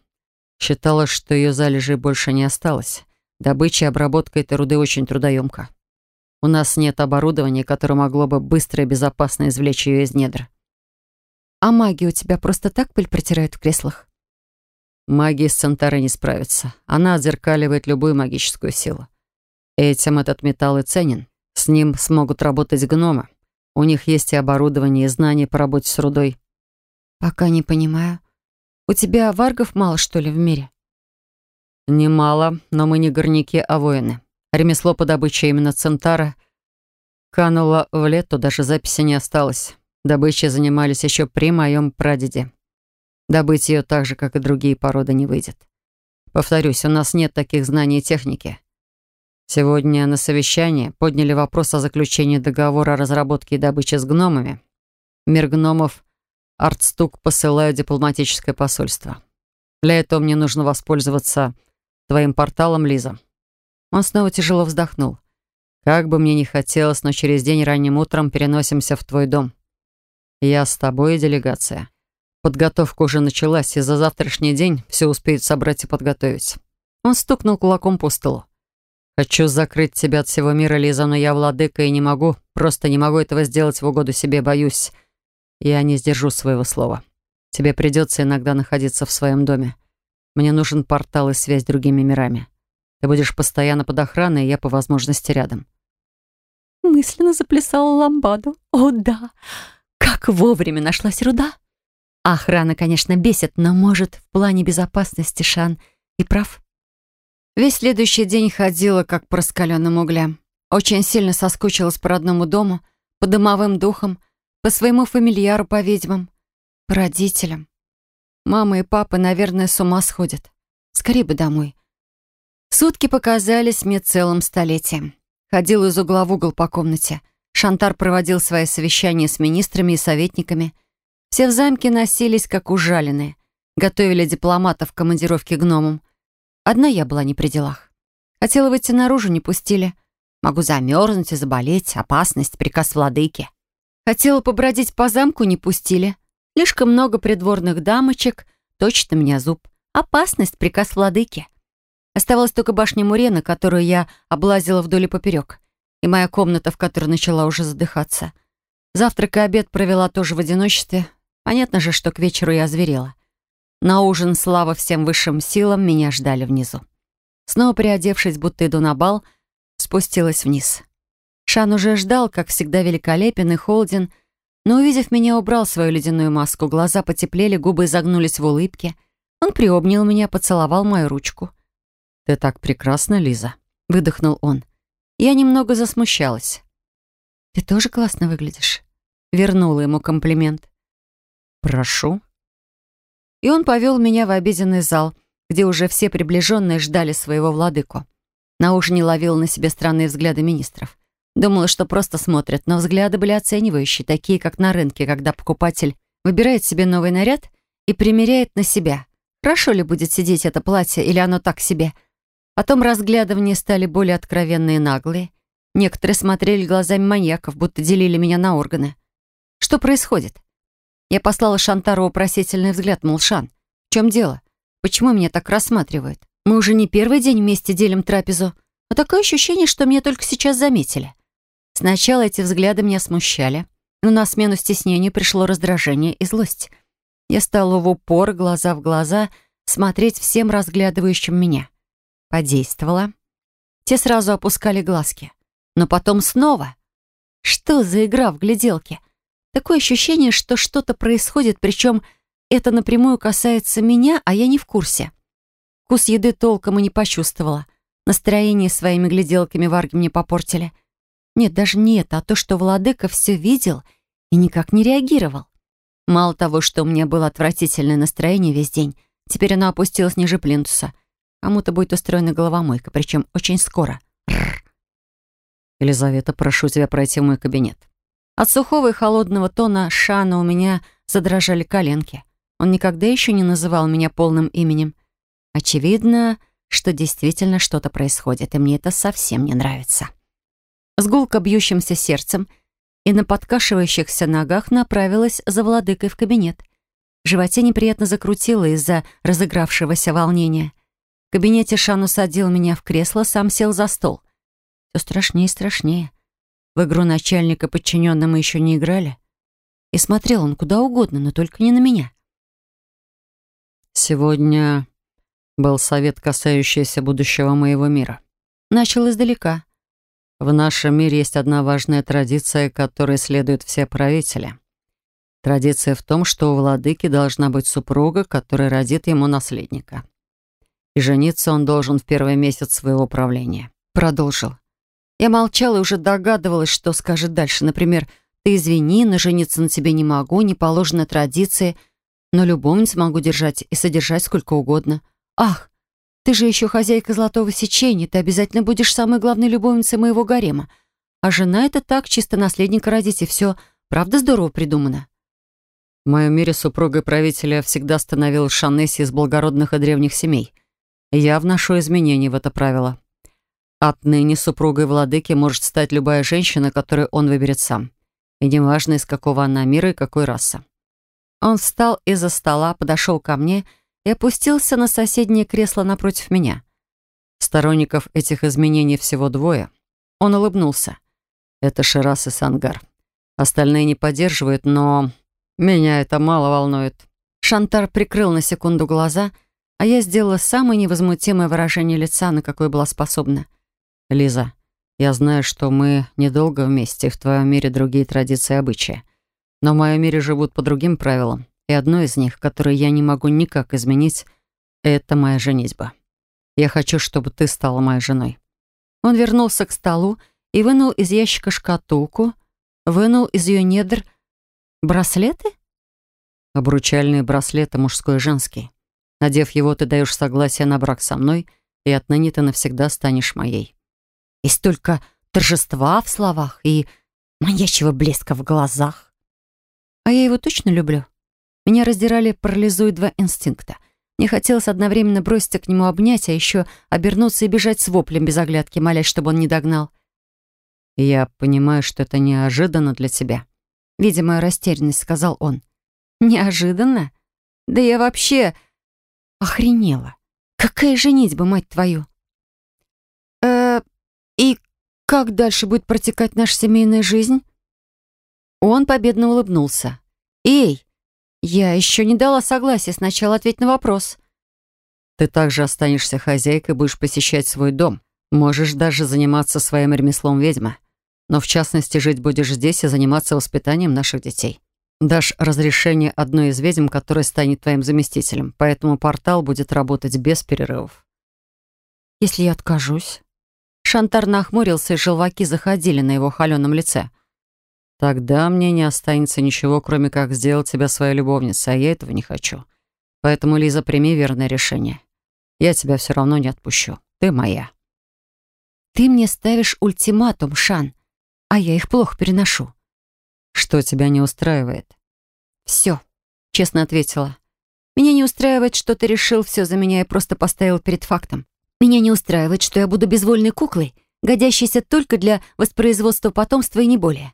A: Считала, что ее залежей больше не осталось. Добыча и обработка этой руды очень трудоемка. У нас нет оборудования, которое могло бы быстро и безопасно извлечь ее из недр. А маги у тебя просто так пыль протирают в креслах? Магия с Центары не справится. Она отзеркаливает любую магическую силу. Этим этот металл и ценен. С ним смогут работать гномы. У них есть и оборудование, и знания по работе с рудой. Пока не понимаю. У тебя варгов мало, что ли, в мире?» «Немало, но мы не горняки, а воины. Ремесло по добыче именно Центара кануло в лету, даже записи не осталось. Добычей занимались еще при моем прадеде. Добыть ее так же, как и другие породы, не выйдет. Повторюсь, у нас нет таких знаний и техники. Сегодня на совещании подняли вопрос о заключении договора о разработке и добыче с гномами. Мир гномов Артстук посылаю дипломатическое посольство. Для этого мне нужно воспользоваться твоим порталом, Лиза». Он снова тяжело вздохнул. «Как бы мне ни хотелось, но через день ранним утром переносимся в твой дом. Я с тобой и делегация. Подготовка уже началась, и за завтрашний день все успеют собрать и подготовить». Он стукнул кулаком по столу. «Хочу закрыть тебя от всего мира, Лиза, но я владыка и не могу, просто не могу этого сделать в угоду себе, боюсь. Я не сдержу своего слова. Тебе придется иногда находиться в своем доме. Мне нужен портал и связь с другими мирами. Ты будешь постоянно под охраной, и я по возможности рядом». мысленно заплясала ламбаду. О, да! Как вовремя нашлась руда! Охрана, конечно, бесит, но, может, в плане безопасности Шан и прав. Весь следующий день ходила, как по раскаленным углям. Очень сильно соскучилась по родному дому, по домовым духам, по своему фамильяру по ведьмам, по родителям. Мама и папа, наверное, с ума сходят. Скорее бы домой. Сутки показались мне целым столетием. Ходил из угла в угол по комнате. Шантар проводил свои совещания с министрами и советниками. Все в замке носились, как ужаленные. Готовили дипломатов к командировке гномам. Одна я была не при делах. Хотела выйти наружу, не пустили. Могу замерзнуть и заболеть. Опасность, приказ владыки. Хотела побродить по замку, не пустили. Слишком много придворных дамочек, точно меня зуб. Опасность, приказ владыки. Оставалась только башня Мурена, которую я облазила вдоль и поперек, и моя комната, в которой начала уже задыхаться. Завтрак и обед провела тоже в одиночестве. Понятно же, что к вечеру я озверела. На ужин, слава всем высшим силам, меня ждали внизу. Снова приодевшись, будто иду на бал, спустилась вниз. Шан уже ждал, как всегда, великолепен и холоден, но, увидев меня, убрал свою ледяную маску, глаза потеплели, губы изогнулись в улыбке. Он приобнял меня, поцеловал мою ручку.
H: «Ты так прекрасна, Лиза», —
A: выдохнул он. Я немного засмущалась. «Ты тоже классно выглядишь», — вернула ему комплимент.
H: «Прошу».
A: И он повел меня в обеденный зал, где уже все приближенные ждали своего владыку. На ужине ловил на себе странные взгляды министров. Думала, что просто смотрят, но взгляды были оценивающие, такие, как на рынке, когда покупатель выбирает себе новый наряд и примеряет на себя. Хорошо ли будет сидеть это платье, или оно так себе — Потом разглядывания стали более откровенные и наглые. Некоторые смотрели глазами маньяков, будто делили меня на органы. Что происходит? Я послала Шантару вопросительный взгляд, мол, Шан, в чем дело? Почему меня так рассматривают? Мы уже не первый день вместе делим трапезу, а такое ощущение, что меня только сейчас заметили. Сначала эти взгляды меня смущали, но на смену стеснению пришло раздражение и злость. Я стала в упор, глаза в глаза, смотреть всем разглядывающим меня. Подействовало. Те сразу опускали глазки. Но потом снова. Что за игра в гляделке? Такое ощущение, что что-то происходит, причем это напрямую касается меня, а я не в курсе. Вкус еды толком и не почувствовала. Настроение своими гляделками варги мне попортили. Нет, даже не это, а то, что владыка все видел и никак не реагировал. Мало того, что у меня было отвратительное настроение весь день, теперь оно опустилось ниже плинтуса — Кому-то будет устроена головомойка, причем очень скоро.
H: «Елизавета, прошу тебя пройти в мой кабинет».
A: От сухого и холодного тона Шана у меня задрожали коленки. Он никогда еще не называл меня полным именем. Очевидно, что действительно что-то происходит, и мне это совсем не нравится. С гулко бьющимся сердцем и на подкашивающихся ногах направилась за владыкой в кабинет. В животе неприятно закрутило из-за разыгравшегося волнения. В кабинете Шан усадил меня в кресло, сам сел за стол. Все страшнее и страшнее. В игру начальника подчиненным мы еще не играли. И смотрел он куда угодно, но только не на меня.
H: «Сегодня был совет, касающийся будущего моего мира».
A: Начал издалека.
H: «В нашем мире есть одна важная традиция, которой следуют все правители. Традиция в том, что у владыки должна быть супруга, которая родит ему наследника и жениться он должен в первый месяц своего правления.
A: Продолжил. Я молчала и уже догадывалась, что скажет дальше. Например, «Ты извини, но жениться на тебе не могу, не положено традиции, но любовниц могу держать и содержать сколько угодно. Ах, ты же еще хозяйка золотого сечения, ты обязательно будешь самой главной любовницей моего гарема. А жена — это так, чисто наследника родить, и все. Правда здорово придумано?»
H: В моем мире супругой правителя всегда становилась Шанесси из благородных и древних семей — я вношу изменения в это правило. Отныне супругой владыки может стать любая женщина, которую он выберет сам. И неважно, из какого она мира и какой расы.
A: Он встал из-за стола, подошел ко мне и опустился на соседнее кресло напротив меня.
H: Сторонников этих изменений всего двое. Он улыбнулся. Это Ширас и Сангар. Остальные не поддерживают, но меня это мало волнует.
A: Шантар прикрыл на секунду глаза — а я сделала самое невозмутимое выражение лица, на какое была способна.
H: «Лиза,
I: Я знаю, что мы недолго вместе, в твоем мире другие традиции и обычаи. Но в моем мире живут по другим правилам, и одно из них, которое я не могу никак изменить, это моя женитьба. Я хочу, чтобы ты стала моей женой».
A: Он вернулся к столу и вынул из ящика шкатулку, вынул из ее недр браслеты?
I: Обручальные браслеты мужской и женский. Надев его, ты даешь согласие на брак со мной, и отныне ты навсегда станешь моей.
A: И столько торжества в словах и маньячего блеска в глазах. А я его точно люблю. Меня раздирали парализуя два инстинкта. Мне хотелось одновременно броситься к нему обнять, а еще обернуться и бежать с воплем без оглядки, молясь, чтобы он не догнал.
I: «Я понимаю, что это неожиданно для тебя», —
A: видя мою растерянность, сказал он. «Неожиданно? Да я вообще охренела. Какая женитьба, мать твою?» «Э, и как дальше будет протекать наша семейная жизнь?» Он победно улыбнулся. «Эй, я еще не дала согласия. Сначала ответь на вопрос».
I: «Ты также останешься хозяйкой, будешь посещать свой дом. Можешь даже заниматься своим ремеслом ведьмы. Но в частности жить будешь здесь и заниматься воспитанием наших детей. Дашь разрешение одной из ведьм, которая станет твоим заместителем, поэтому портал будет работать без перерывов».
A: «Если я откажусь?» Шантар нахмурился, и желваки заходили на его холеном лице.
I: Тогда мне не останется ничего, кроме как сделать тебя своей любовницей, а я этого не хочу. Поэтому, Лиза, прими верное решение. Я тебя все равно не отпущу. Ты моя.
A: Ты мне ставишь ультиматум, Шан, а я их плохо переношу.
I: Что тебя не устраивает?
A: Все, честно ответила. Меня не устраивает, что ты решил все за меня и просто поставил перед фактом. Меня не устраивает, что я буду безвольной куклой, годящейся только для воспроизводства потомства и не более.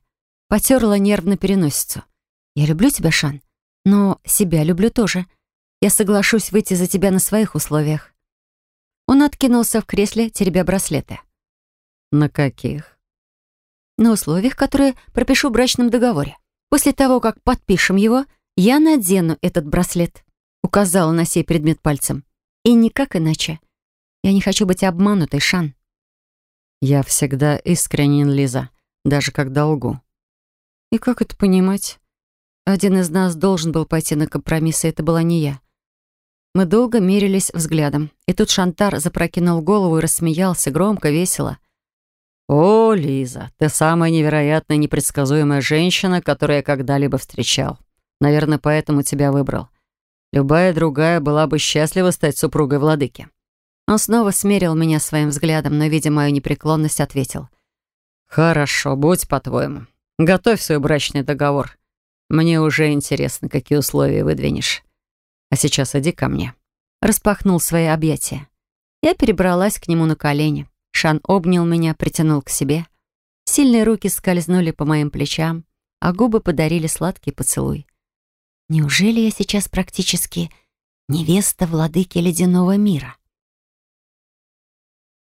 A: Потерла нервно переносицу. «Я люблю тебя, Шан, но себя люблю тоже. Я соглашусь выйти за тебя на своих условиях». Он откинулся в кресле, теребя браслеты.
I: «На каких?»
A: «На условиях, которые пропишу в брачном договоре. После того, как подпишем его, я надену этот браслет», указала на сей предмет пальцем. «И никак иначе. Я не хочу быть обманутой, Шан».
I: «Я всегда искренен, Лиза, даже когда лгу»,
A: и как это понимать? Один из нас должен был пойти на компромисс, и это была не я. Мы долго мерились взглядом, и тут Шантар запрокинул голову и рассмеялся громко, весело.
I: «О, Лиза, ты самая невероятная, непредсказуемая женщина, которую я когда-либо встречал. Наверное, поэтому тебя выбрал. Любая другая была бы счастлива стать супругой владыки».
A: Он снова смерил меня своим взглядом, но, видя мою непреклонность, ответил.
I: «Хорошо, будь по-твоему. Готовь свой брачный договор. Мне уже интересно, какие условия выдвинешь. А сейчас иди ко мне».
A: Распахнул свои объятия. Я перебралась к нему на колени. Шан обнял меня, притянул к себе. Сильные руки скользнули по моим плечам, а губы подарили сладкий поцелуй. Неужели я сейчас практически невеста владыки ледяного мира?